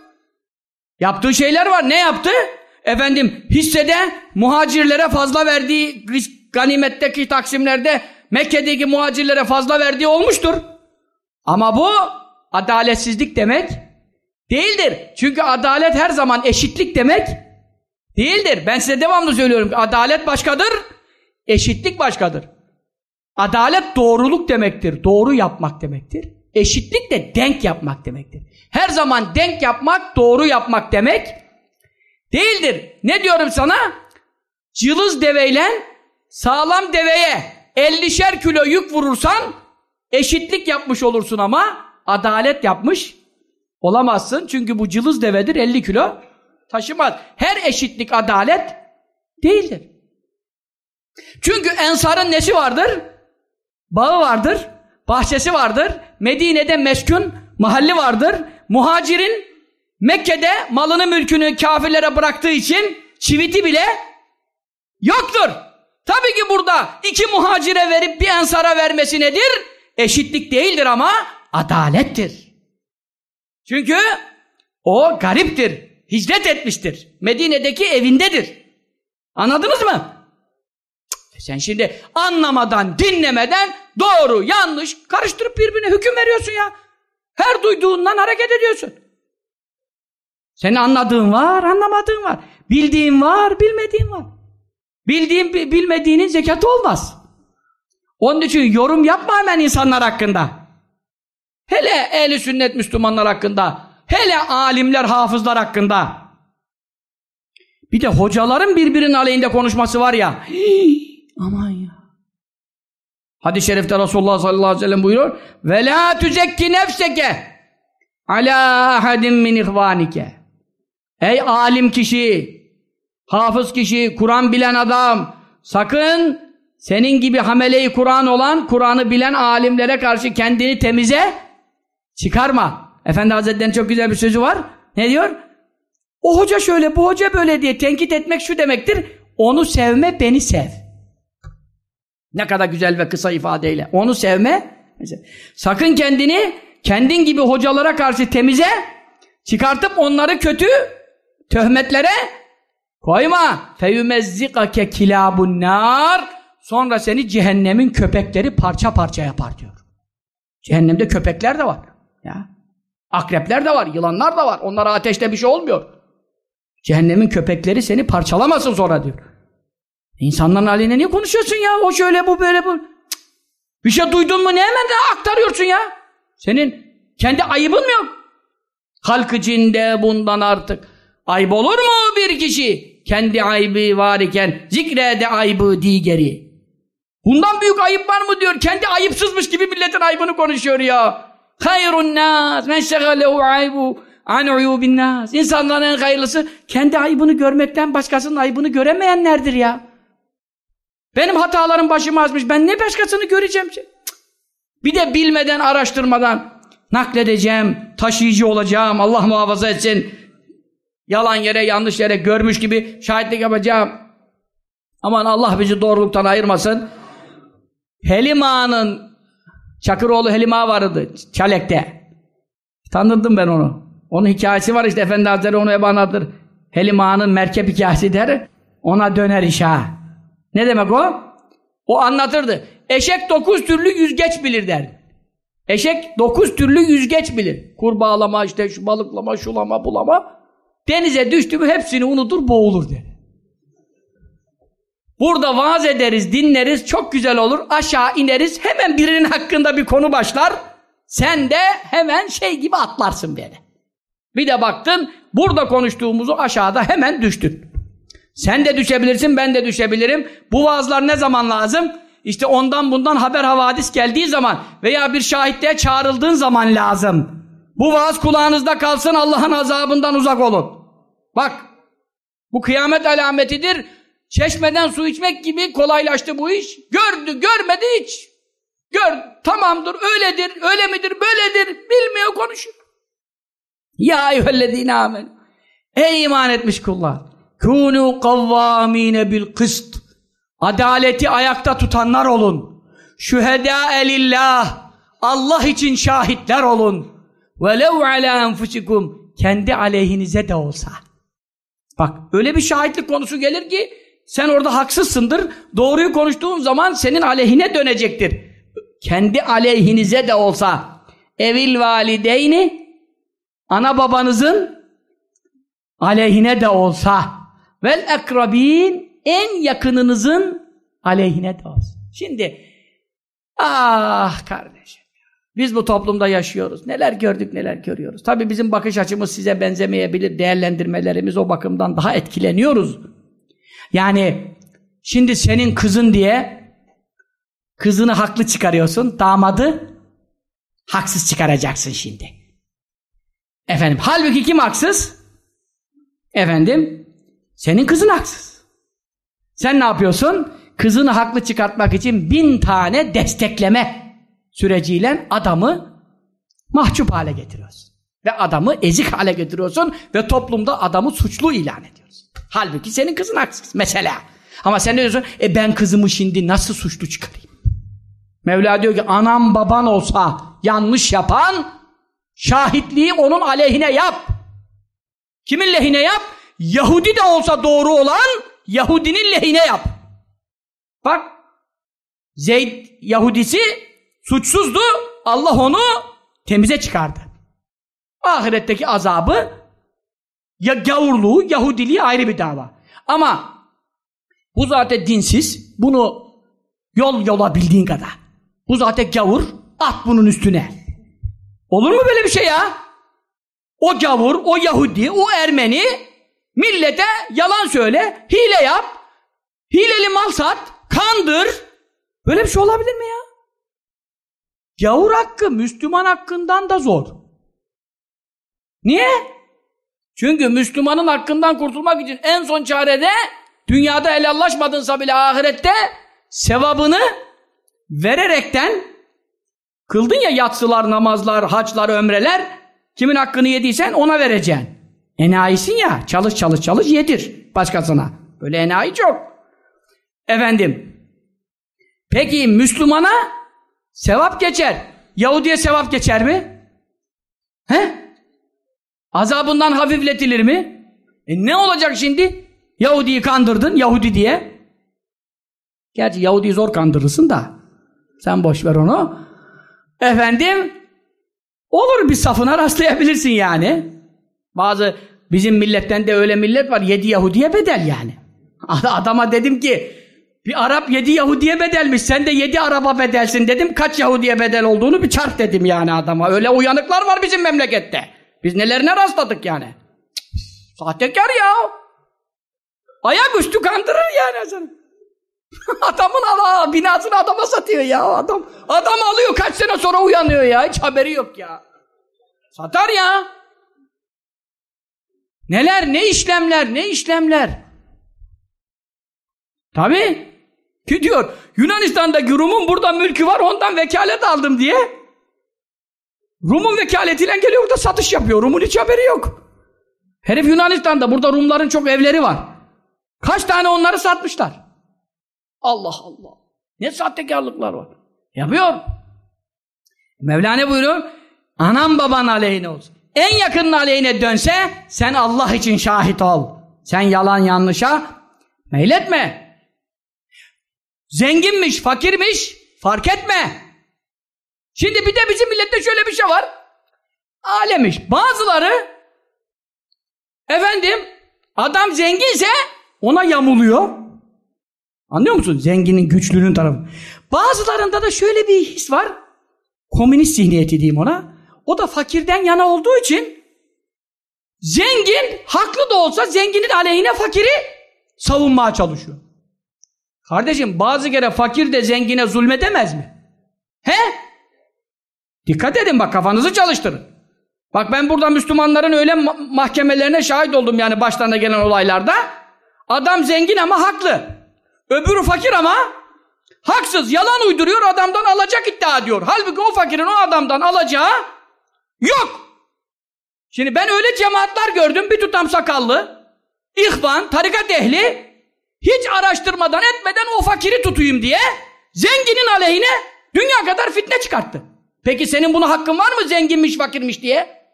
Yaptığı şeyler var. Ne yaptı? Efendim hissede muhacirlere fazla verdiği ganimetteki taksimlerde Mekke'deki muhacirlere fazla verdiği olmuştur. Ama bu adaletsizlik demek değildir. Çünkü adalet her zaman eşitlik demek değildir. Ben size devamlı söylüyorum. Adalet başkadır, eşitlik başkadır. Adalet doğruluk demektir. Doğru yapmak demektir. Eşitlik de denk yapmak demektir. Her zaman denk yapmak, doğru yapmak demek Değildir. Ne diyorum sana? Cılız deveyle sağlam deveye 50'şer kilo yük vurursan eşitlik yapmış olursun ama adalet yapmış olamazsın. Çünkü bu cılız devedir 50 kilo taşımaz. Her eşitlik adalet değildir. Çünkü ensarın nesi vardır? Bağı vardır, bahçesi vardır. Medine'de meskun mahalli vardır. Muhacirin Mekke'de malını mülkünü kafirlere bıraktığı için çiviti bile yoktur. Tabii ki burada iki muhacire verip bir ensara vermesi nedir? Eşitlik değildir ama adalettir. Çünkü o gariptir. Hicret etmiştir. Medine'deki evindedir. Anladınız mı? Cık, sen şimdi anlamadan, dinlemeden doğru, yanlış karıştırıp birbirine hüküm veriyorsun ya. Her duyduğundan hareket ediyorsun. Senin anladığın var, anlamadığın var. Bildiğin var, bilmediğin var. Bildiğin, bilmediğinin zekatı olmaz. Onun için yorum yapma hemen insanlar hakkında. Hele ehli sünnet Müslümanlar hakkında. Hele alimler, hafızlar hakkında. Bir de hocaların birbirinin aleyhinde konuşması var ya. Aman ya. Hadis-i şerifte Resulullah sallallahu aleyhi ve sellem buyuruyor. Ve la tüzekki nefseke ala ahadin min ihvanike. Ey alim kişi, hafız kişi, Kur'an bilen adam, sakın senin gibi hameleyi Kur'an olan, Kur'an'ı bilen alimlere karşı kendini temize çıkarma. Efendi Hazretleri'nin çok güzel bir sözü var. Ne diyor? O hoca şöyle, bu hoca böyle diye tenkit etmek şu demektir. Onu sevme, beni sev. Ne kadar güzel ve kısa ifadeyle. Onu sevme. Sakın kendini kendin gibi hocalara karşı temize çıkartıp onları kötü töhmetlere koyma. Feyümezzikake kilabun nar. Sonra seni cehennemin köpekleri parça parça yapar diyor. Cehennemde köpekler de var. Ya. Akrepler de var, yılanlar da var. Onlara ateşte bir şey olmuyor. Cehennemin köpekleri seni parçalamasın sonra diyor. İnsanların haline niye konuşuyorsun ya? O şöyle bu böyle bu. Cık. Bir şey duydun mu ne hemen de aktarıyorsun ya? Senin kendi ayıbın mı yok? Halkı cinde bundan artık. Ayıp olur mu bir kişi? Kendi ayıbı var iken zikrede ayıbı digeri. Bundan büyük ayıp var mı diyor. Kendi ayıpsızmış gibi milletin ayıbını konuşuyor ya. Hayrun nas men şegalehu aybu an uyubin nas. İnsanların en hayırlısı kendi ayıbını görmekten başkasının ayıbını göremeyenlerdir ya. Benim hatalarım başıma azmış. Ben ne başkasını göreceğim? Bir de bilmeden, araştırmadan nakledeceğim, taşıyıcı olacağım. Allah muhafaza etsin. Yalan yere, yanlış yere görmüş gibi şahitlik yapacağım. Aman Allah bizi doğruluktan ayırmasın. Helima'nın Çakıroğlu Helima vardı Çalek'te. Tanıdım ben onu. Onun hikayesi var işte Efendi Hazretleri onu hep anlatır. Helima'nın merkep hikayesi der. Ona döner iş. Ne demek o? O anlatırdı. Eşek dokuz türlü yüzgeç bilir der. Eşek dokuz türlü yüzgeç bilir. Kurbağalama işte şu balıklama, şulama, bulama. Denize düştü mü hepsini unutur, boğulur der. Burada vaaz ederiz, dinleriz, çok güzel olur. Aşağı ineriz, hemen birinin hakkında bir konu başlar. Sen de hemen şey gibi atlarsın böyle. Bir de baktın, burada konuştuğumuzu aşağıda hemen düştün. Sen de düşebilirsin, ben de düşebilirim. Bu vaazlar ne zaman lazım? İşte ondan bundan haber havadis geldiği zaman veya bir şahitliğe çağrıldığın zaman lazım. Bu vaaz kulağınızda kalsın, Allah'ın azabından uzak olun. Bak, bu kıyamet alametidir. Çeşmeden su içmek gibi kolaylaştı bu iş. Gördü, görmedi hiç. Gör, tamamdır, öyledir, öyle midir, böyledir, bilmiyor, konuşuyor. Ya eyyühellezine amen. Ey iman etmiş kullar. Kûnû kavvâmîne bil kıst. Adaleti ayakta tutanlar olun. Şühedâ elillah. Allah için şahitler olun. Velev alâ enfusikum. Kendi aleyhinize de olsa. Bak öyle bir şahitlik konusu gelir ki sen orada haksızsındır. Doğruyu konuştuğun zaman senin aleyhine dönecektir. Kendi aleyhinize de olsa evil valideyni ana babanızın aleyhine de olsa vel ekrabin en yakınınızın aleyhine de olsa. Şimdi ah kardeşim biz bu toplumda yaşıyoruz. Neler gördük neler görüyoruz. Tabi bizim bakış açımız size benzemeyebilir. Değerlendirmelerimiz o bakımdan daha etkileniyoruz. Yani şimdi senin kızın diye kızını haklı çıkarıyorsun. Damadı Haksız çıkaracaksın şimdi. Efendim, halbuki kim haksız? Efendim, senin kızın haksız. Sen ne yapıyorsun? Kızını haklı çıkartmak için bin tane destekleme süreciyle adamı mahcup hale getiriyorsun. Ve adamı ezik hale getiriyorsun ve toplumda adamı suçlu ilan ediyorsun. Halbuki senin kızın haksız mesela. Ama sen ne diyorsun? E ben kızımı şimdi nasıl suçlu çıkarayım? Mevla diyor ki anam baban olsa yanlış yapan şahitliği onun aleyhine yap. Kimin lehine yap? Yahudi de olsa doğru olan Yahudinin lehine yap. Bak Zeyd Yahudisi suçsuzdu. Allah onu temize çıkardı. Ahiretteki azabı ya gavurluğu, Yahudiliği ayrı bir dava. Ama bu zaten dinsiz. Bunu yol yola bildiğin kadar. Bu zaten gavur. At bunun üstüne. Olur mu böyle bir şey ya? O gavur, o Yahudi, o Ermeni millete yalan söyle, hile yap, hileli mal sat, kandır. Böyle bir şey olabilir mi ya? Gavur hakkı Müslüman hakkından da zor. Niye? Çünkü Müslümanın hakkından kurtulmak için en son çarede dünyada helallaşmadınsa bile ahirette sevabını vererekten kıldın ya yatsılar, namazlar, haçlar, ömreler kimin hakkını yediysen ona vereceksin. Enayisin ya çalış çalış çalış yedir başkasına. Böyle enayi çok. Efendim peki Müslümana sevap geçer. Yahudi'ye sevap geçer mi? He? Azabından hafifletilir mi? E ne olacak şimdi? Yahudi'yi kandırdın, Yahudi diye. Gerçi Yahudi'yi zor kandırırsın da. Sen boş ver onu. Efendim, olur bir safına rastlayabilirsin yani. Bazı bizim milletten de öyle millet var. Yedi Yahudi'ye bedel yani. Adama dedim ki, bir Arap yedi Yahudi'ye bedelmiş. Sen de yedi Arap'a bedelsin dedim. Kaç Yahudi'ye bedel olduğunu bir çarp dedim yani adama. Öyle uyanıklar var bizim memlekette. Biz nelerine rastladık yani. Cık, sahtekar ya. Ayaküstü kandırır yani. Adamın ala binasını adama satıyor ya adam. Adam alıyor kaç sene sonra uyanıyor ya. Hiç haberi yok ya. Satar ya. Neler ne işlemler ne işlemler. Tabi. Gidiyor. Yunanistan'daki Rum'un burada mülkü var ondan vekalet aldım diye. Rum'un vekaletiyle geliyor burada satış yapıyor. Rum'un hiç haberi yok. Herif Yunanistan'da burada Rumların çok evleri var. Kaç tane onları satmışlar. Allah Allah. Ne sahtekarlıklar var. Yapıyor. Mevlana buyuruyor. Anam baban aleyhine olsun. En yakının aleyhine dönse sen Allah için şahit ol. Sen yalan yanlışa meyletme. Zenginmiş, fakirmiş fark etme. Şimdi bir de bizim millette şöyle bir şey var. Alemiş. Bazıları efendim adam zenginse ona yamuluyor. Anlıyor musun? Zenginin güçlünün tarafı. Bazılarında da şöyle bir his var. Komünist zihniyeti diyeyim ona. O da fakirden yana olduğu için zengin haklı da olsa zenginin aleyhine fakiri savunmaya çalışıyor. Kardeşim bazı kere fakir de zengine zulmedemez mi? He? Dikkat edin bak kafanızı çalıştırın. Bak ben burada Müslümanların öyle mahkemelerine şahit oldum yani başlarına gelen olaylarda. Adam zengin ama haklı. Öbürü fakir ama haksız. Yalan uyduruyor adamdan alacak iddia ediyor. Halbuki o fakirin o adamdan alacağı yok. Şimdi ben öyle cemaatler gördüm bir tutam sakallı. İhvan, tarikat ehli hiç araştırmadan etmeden o fakiri tutuyum diye zenginin aleyhine dünya kadar fitne çıkarttı. Peki senin buna hakkın var mı zenginmiş fakirmiş diye?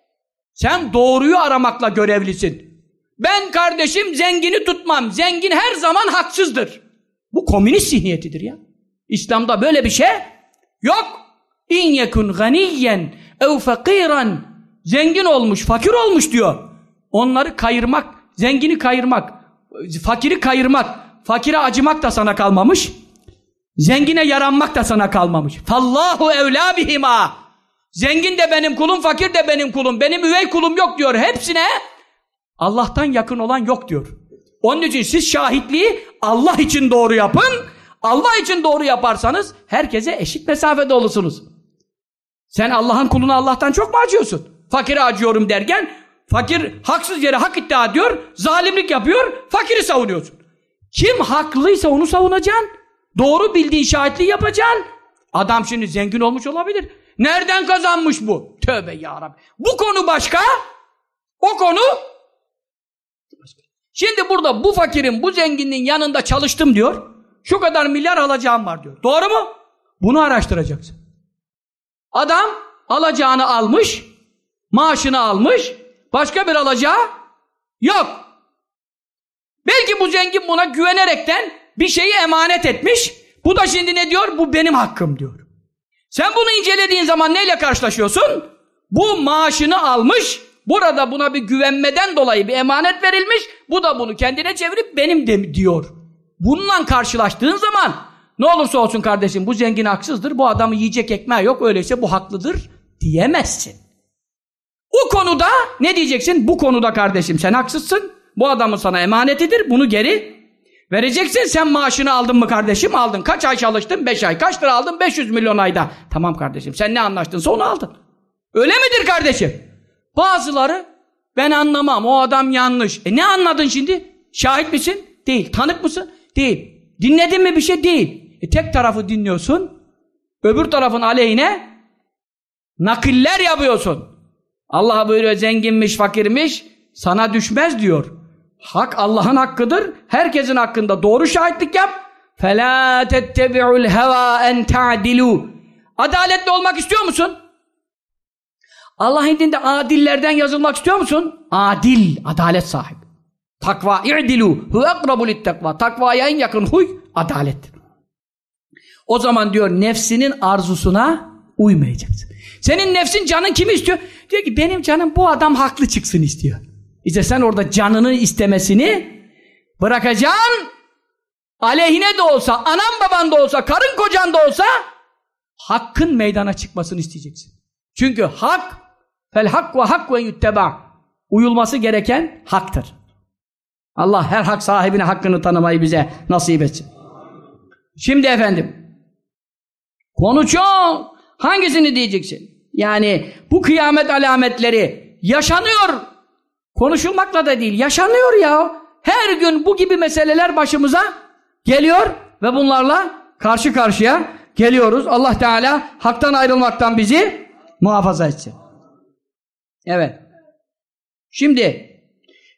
Sen doğruyu aramakla görevlisin. Ben kardeşim zengini tutmam. Zengin her zaman haksızdır. Bu komünist zihniyetidir ya. İslam'da böyle bir şey yok. İn yekun ganiyen ev fakiran zengin olmuş, fakir olmuş diyor. Onları kayırmak, zengini kayırmak, fakiri kayırmak, fakire acımak da sana kalmamış. Zengine yaranmak da sana kalmamış. Fallahu evlâ bihima. Zengin de benim kulum, fakir de benim kulum. Benim üvey kulum yok diyor. Hepsine Allah'tan yakın olan yok diyor. Onun için siz şahitliği Allah için doğru yapın. Allah için doğru yaparsanız herkese eşit mesafede olursunuz. Sen Allah'ın kuluna Allah'tan çok mu acıyorsun? Fakire acıyorum derken fakir haksız yere hak iddia ediyor, zalimlik yapıyor, fakiri savunuyorsun. Kim haklıysa onu savunacaksın. Doğru bildiğin şahitliği yapacaksın. Adam şimdi zengin olmuş olabilir. Nereden kazanmış bu? Tövbe yarabbi. Bu konu başka. O konu Şimdi burada bu fakirin, bu zenginin yanında çalıştım diyor. Şu kadar milyar alacağım var diyor. Doğru mu? Bunu araştıracaksın. Adam alacağını almış, maaşını almış, başka bir alacağı yok. Belki bu zengin buna güvenerekten bir şeyi emanet etmiş. Bu da şimdi ne diyor? Bu benim hakkım diyor. Sen bunu incelediğin zaman neyle karşılaşıyorsun? Bu maaşını almış, burada buna bir güvenmeden dolayı bir emanet verilmiş, bu da bunu kendine çevirip benim de diyor. Bununla karşılaştığın zaman ne olursa olsun kardeşim bu zengin haksızdır, bu adamı yiyecek ekmeği yok, öyleyse bu haklıdır diyemezsin. O konuda ne diyeceksin? Bu konuda kardeşim sen haksızsın, bu adamın sana emanetidir, bunu geri vereceksin. Sen maaşını aldın mı kardeşim? Aldın. Kaç ay çalıştın? 5 ay. Kaç lira aldın? 500 milyon ayda. Tamam kardeşim sen ne anlaştınsa onu aldın. Öyle midir kardeşim? Bazıları ben anlamam o adam yanlış. E ne anladın şimdi? Şahit misin? Değil. Tanık mısın? Değil. Dinledin mi bir şey? Değil. E tek tarafı dinliyorsun. Öbür tarafın aleyhine nakiller yapıyorsun. Allah buyuruyor zenginmiş, fakirmiş sana düşmez diyor. Hak Allah'ın hakkıdır. Herkesin hakkında doğru şahitlik yap. فَلَا تَتَّبِعُوا الْهَوَا اَنْ تَعْدِلُوا Adaletli olmak istiyor musun? Allah indinde adillerden yazılmak istiyor musun? Adil, adalet sahibi. Takva, i'dilu, hu akrabu littakva. Takvaya en yakın huy, adalettir. O zaman diyor nefsinin arzusuna uymayacaksın. Senin nefsin canın kimi istiyor? Diyor ki benim canım bu adam haklı çıksın istiyor. İşte sen orada canını istemesini bırakacaksın. Aleyhine de olsa, anan baban da olsa, karın kocan da olsa hakkın meydana çıkmasını isteyeceksin. Çünkü hak fel hak ve hak ve yutteba uyulması gereken haktır. Allah her hak sahibine hakkını tanımayı bize nasip etsin. Şimdi efendim konu çok. Hangisini diyeceksin? Yani bu kıyamet alametleri yaşanıyor. Konuşulmakla da değil, yaşanıyor ya. Her gün bu gibi meseleler başımıza geliyor ve bunlarla karşı karşıya geliyoruz. Allah Teala haktan ayrılmaktan bizi muhafaza etsin. Evet. Şimdi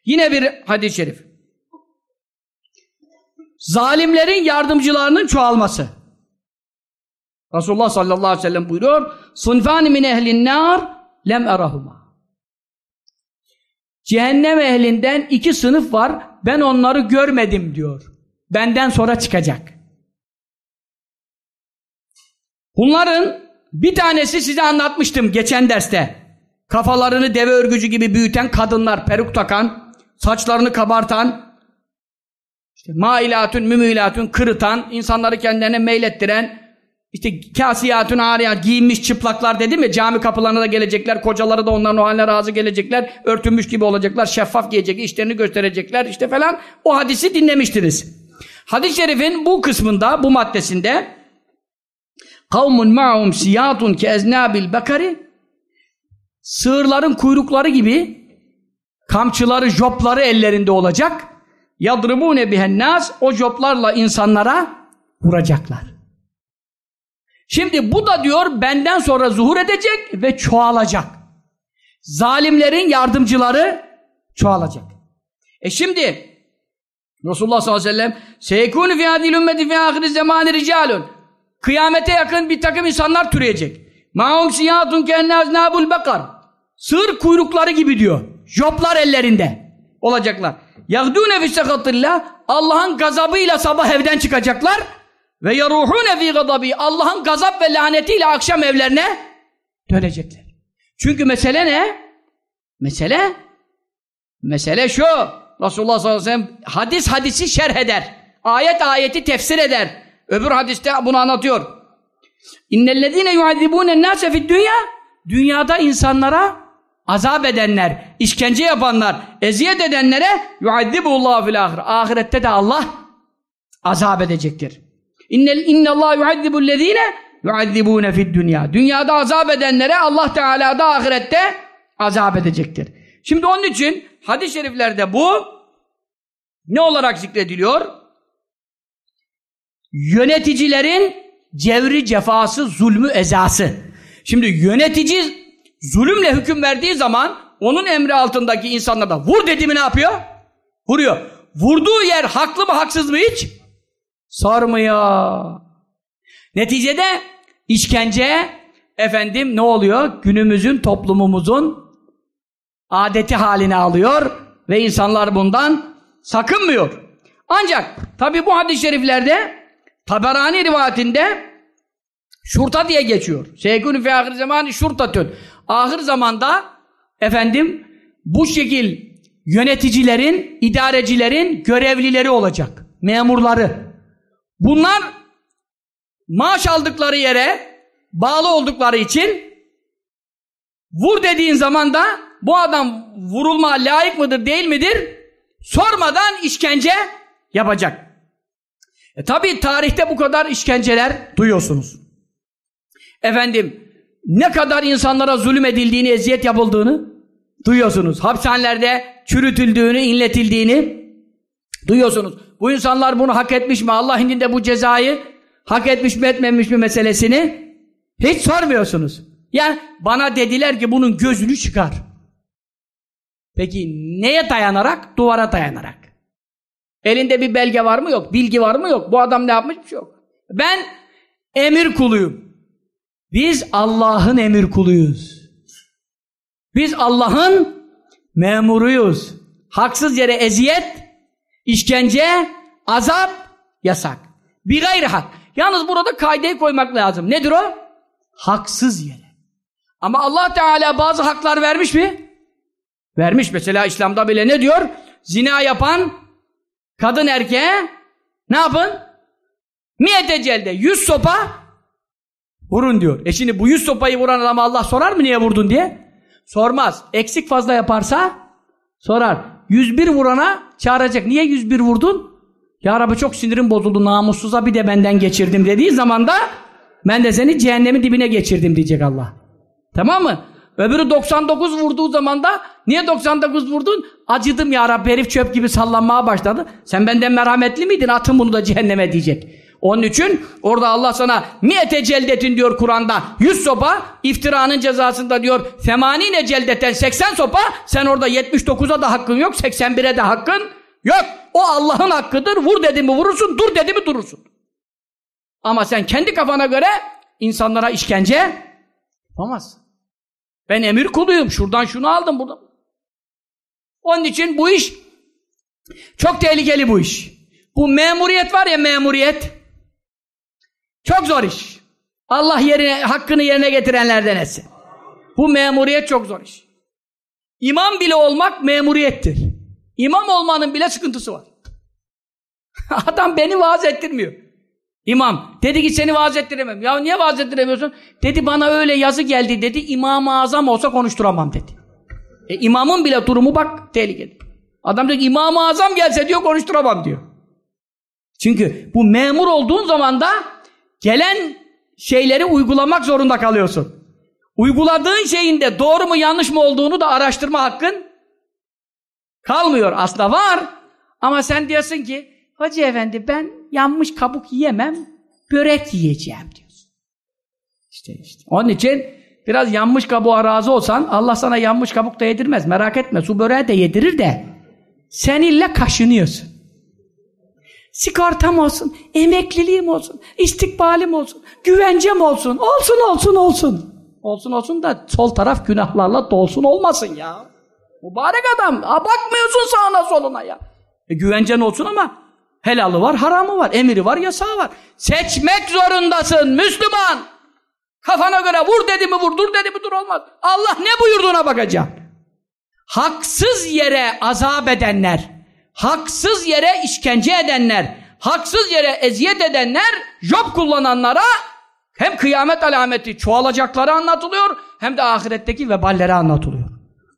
yine bir hadis-i şerif. Zalimlerin yardımcılarının çoğalması. Resulullah sallallahu aleyhi ve sellem buyuruyor. Sunfani min ehlin nar lem erahuma. Cehennem ehlinden iki sınıf var. Ben onları görmedim diyor. Benden sonra çıkacak. Bunların bir tanesi size anlatmıştım geçen derste. Kafalarını deve örgücü gibi büyüten kadınlar, peruk takan, saçlarını kabartan, işte mailatün, mümülatün, kırıtan, insanları kendilerine meylettiren, işte kasiyatün ariyat, giyinmiş çıplaklar dedim ya, cami kapılarına da gelecekler, kocaları da onların o haline razı gelecekler, örtünmüş gibi olacaklar, şeffaf giyecek, işlerini gösterecekler işte falan. O hadisi dinlemiştiniz. Hadis-i şerifin bu kısmında, bu maddesinde kavmun ma'hum siyatun ke eznabil bakari sığırların kuyrukları gibi kamçıları, jopları ellerinde olacak. Yadrımune bihennas o joplarla insanlara vuracaklar. Şimdi bu da diyor benden sonra zuhur edecek ve çoğalacak. Zalimlerin yardımcıları çoğalacak. E şimdi Resulullah sallallahu aleyhi ve sellem seykûnü fî hadîl ümmeti fî âhiri ricâlun Kıyamete yakın bir takım insanlar türeyecek. Ma'hum siyâtun kennâznâbul bekar Sığır kuyrukları gibi diyor. Joplar ellerinde olacaklar. Yahdûne fî sekatillah Allah'ın gazabıyla sabah evden çıkacaklar. Ve yaruhûne fî gadabi Allah'ın gazap ve lanetiyle akşam evlerine dönecekler. Çünkü mesele ne? Mesele mesele şu. Resulullah sallallahu aleyhi ve sellem hadis hadisi şerh eder. Ayet ayeti tefsir eder. Öbür hadiste bunu anlatıyor. İnnellezîne yuazibûne nâse fid dünya Dünyada insanlara azap edenler, işkence yapanlar, eziyet edenlere yuazzibullahu fil ahir. Ahirette de Allah azap edecektir. İnnel innallahu yuazzibul lezîne yuazzibune fid dünya. Dünyada azap edenlere Allah Teala da ahirette azap edecektir. Şimdi onun için hadis-i şeriflerde bu ne olarak zikrediliyor? Yöneticilerin cevri cefası, zulmü ezası. Şimdi yönetici zulümle hüküm verdiği zaman onun emri altındaki insanlar da vur dedi mi ne yapıyor? Vuruyor. Vurduğu yer haklı mı haksız mı hiç? Sormuyor. Neticede işkence efendim ne oluyor? Günümüzün toplumumuzun adeti haline alıyor ve insanlar bundan sakınmıyor. Ancak tabi bu hadis-i şeriflerde Taberani rivayetinde şurta diye geçiyor. Seykûnü fi ahir zamanı şurtatün. Ahir zamanda efendim bu şekil yöneticilerin, idarecilerin görevlileri olacak. Memurları. Bunlar maaş aldıkları yere bağlı oldukları için vur dediğin zaman da bu adam vurulma layık mıdır değil midir sormadan işkence yapacak. E tabi tarihte bu kadar işkenceler duyuyorsunuz. Efendim ne kadar insanlara zulüm edildiğini, eziyet yapıldığını duyuyorsunuz. Hapishanelerde çürütüldüğünü, inletildiğini duyuyorsunuz. Bu insanlar bunu hak etmiş mi? Allah indinde bu cezayı hak etmiş mi etmemiş mi meselesini hiç sormuyorsunuz. Yani bana dediler ki bunun gözünü çıkar. Peki neye dayanarak? Duvara dayanarak. Elinde bir belge var mı? Yok. Bilgi var mı? Yok. Bu adam ne yapmış? Yok. Ben emir kuluyum. Biz Allah'ın emir kuluyuz. Biz Allah'ın memuruyuz. Haksız yere eziyet, işkence, azap yasak. Bir gayri hak. Yalnız burada kaideyi koymak lazım. Nedir o? Haksız yere. Ama Allah Teala bazı haklar vermiş mi? Vermiş. Mesela İslam'da bile ne diyor? Zina yapan kadın erkeğe ne yapın? Miyete celde yüz sopa vurun diyor. E şimdi bu yüz sopayı vuran adama Allah sorar mı niye vurdun diye? Sormaz. Eksik fazla yaparsa sorar. 101 vurana çağıracak. Niye 101 vurdun? Ya Rabbi çok sinirim bozuldu namussuza bir de benden geçirdim dediği zaman da ben de seni cehennemin dibine geçirdim diyecek Allah. Tamam mı? Öbürü 99 vurduğu zaman da niye 99 vurdun? Acıdım ya Rabbi herif çöp gibi sallanmaya başladı. Sen benden merhametli miydin? Atın bunu da cehenneme diyecek. Onun için orada Allah sana miyete celdetin diyor Kur'an'da. 100 sopa iftiranın cezasında diyor femanine celdeten 80 sopa sen orada 79'a da hakkın yok 81'e de hakkın yok. O Allah'ın hakkıdır. Vur dedi mi vurursun dur dedi mi durursun. Ama sen kendi kafana göre insanlara işkence yapamazsın. Ben emir kuluyum. Şuradan şunu aldım burada. Onun için bu iş çok tehlikeli bu iş. Bu memuriyet var ya memuriyet çok zor iş. Allah yerine, hakkını yerine getirenlerden etsin. Bu memuriyet çok zor iş. İmam bile olmak memuriyettir. İmam olmanın bile sıkıntısı var. Adam beni vaaz ettirmiyor. İmam. Dedi ki seni vaaz ettiremem. Ya niye vaaz ettiremiyorsun? Dedi bana öyle yazı geldi dedi. İmam-ı Azam olsa konuşturamam dedi. E imamın bile durumu bak tehlikeli. Adam diyor ki İmam-ı Azam gelse diyor konuşturamam diyor. Çünkü bu memur olduğun zaman da gelen şeyleri uygulamak zorunda kalıyorsun. Uyguladığın şeyin de doğru mu yanlış mı olduğunu da araştırma hakkın kalmıyor. Aslında var ama sen diyorsun ki Hacı efendi ben yanmış kabuk yiyemem börek yiyeceğim diyorsun. İşte işte. Onun için biraz yanmış kabuğa razı olsan Allah sana yanmış kabuk da yedirmez. Merak etme su böreği de yedirir de sen illa kaşınıyorsun. Sigortam olsun, emekliliğim olsun, istikbalim olsun, güvencem olsun, olsun olsun olsun. Olsun olsun da sol taraf günahlarla dolsun olmasın ya. Mübarek adam, ha, bakmıyorsun sağına soluna ya. E, güvencen olsun ama helalı var, haramı var, emiri var, yasağı var. Seçmek zorundasın Müslüman. Kafana göre vur dedi mi vur, dur dedi mi dur olmaz. Allah ne buyurduğuna bakacaksın. Haksız yere azap edenler, haksız yere işkence edenler, haksız yere eziyet edenler, job kullananlara hem kıyamet alameti çoğalacakları anlatılıyor, hem de ahiretteki veballeri anlatılıyor.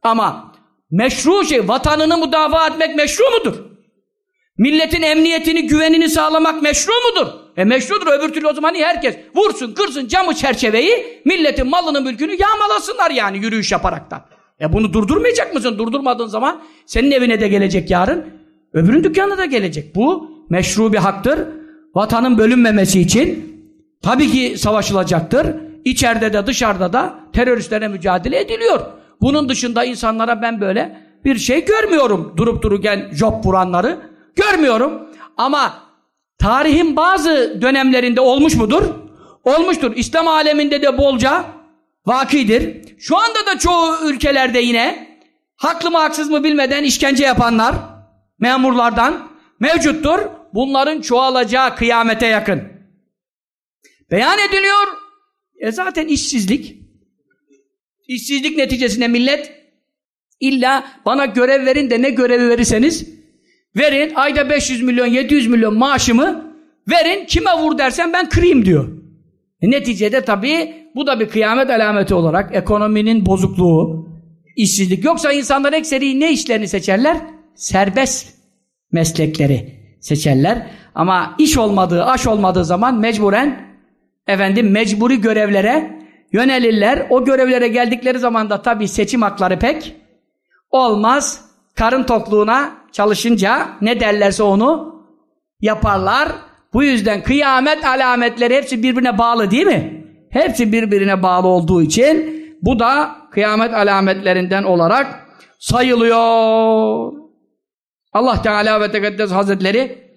Ama meşru şey, vatanını müdafaa etmek meşru mudur? Milletin emniyetini, güvenini sağlamak meşru mudur? E meşrudur. Öbür türlü o zaman herkes vursun, kırsın camı çerçeveyi, milletin malını, mülkünü yağmalasınlar yani yürüyüş yaparaktan. E bunu durdurmayacak mısın? Durdurmadığın zaman senin evine de gelecek yarın, öbürün dükkanına da gelecek. Bu meşru bir haktır. Vatanın bölünmemesi için tabii ki savaşılacaktır. İçeride de dışarıda da teröristlere mücadele ediliyor. Bunun dışında insanlara ben böyle bir şey görmüyorum. Durup dururken job vuranları görmüyorum. Ama tarihin bazı dönemlerinde olmuş mudur? Olmuştur. İslam aleminde de bolca vakidir. Şu anda da çoğu ülkelerde yine haklı mı haksız mı bilmeden işkence yapanlar memurlardan mevcuttur. Bunların çoğalacağı kıyamete yakın. Beyan ediliyor. E zaten işsizlik. İşsizlik neticesinde millet illa bana görev verin de ne görevi verirseniz verin ayda 500 milyon 700 milyon maaşımı verin kime vur dersen ben kırayım diyor. E neticede tabii bu da bir kıyamet alameti olarak ekonominin bozukluğu, işsizlik. Yoksa insanlar ekseri ne işlerini seçerler? Serbest meslekleri seçerler. Ama iş olmadığı, aş olmadığı zaman mecburen efendim mecburi görevlere yönelirler. O görevlere geldikleri zaman da tabii seçim hakları pek olmaz. Karın tokluğuna çalışınca ne derlerse onu yaparlar. Bu yüzden kıyamet alametleri hepsi birbirine bağlı değil mi? Hepsi birbirine bağlı olduğu için bu da kıyamet alametlerinden olarak sayılıyor. Allah Teala ve Tekaddes Hazretleri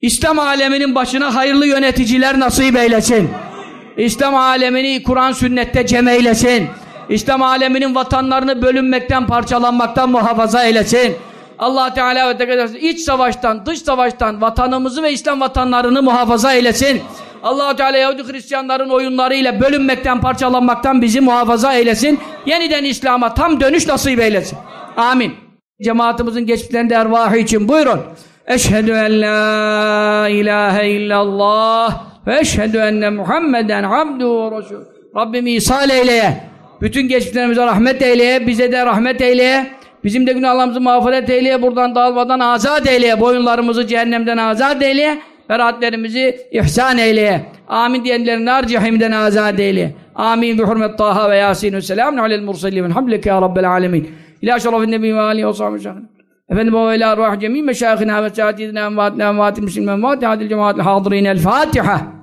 İslam aleminin başına hayırlı yöneticiler nasip eylesin. İslam alemini Kur'an sünnette cem eylesin. İslam aleminin vatanlarını bölünmekten, parçalanmaktan muhafaza eylesin. Allah Teala ve Tekaddes iç savaştan, dış savaştan vatanımızı ve İslam vatanlarını muhafaza eylesin. allah Teala Yahudi Hristiyanların oyunlarıyla bölünmekten, parçalanmaktan bizi muhafaza eylesin. Yeniden İslam'a tam dönüş nasip eylesin. Amin. Cemaatimizin geçmişlerinde ervahı için buyurun. Eşhedü en la ilahe illallah ve eşhedü enne Muhammeden abduhu ve resul. Rabbim ihsal eyleye. Bütün geçmişlerimize rahmet eyleye. Bize de rahmet eyleye. Bizim de günahlarımızı mağfiret eyleye. Buradan dağılmadan azat eyleye. Boyunlarımızı cehennemden azat eyleye. Beratlerimizi ihsan eyleye. Amin diyenlerin nar cehimden azat eyleye. Amin bi hurmet Taha ve Yasin ve selamun alel mursallim. Elhamdülillah ya Rabbel alemin. إلى شرف النبي وآله وصحبه وسلم. أفندم إلى أرواح جميع مشايخنا وساتذتنا أمواتنا أموات المسلمين أموات هذه الجماعات الحاضرين. الفاتحة.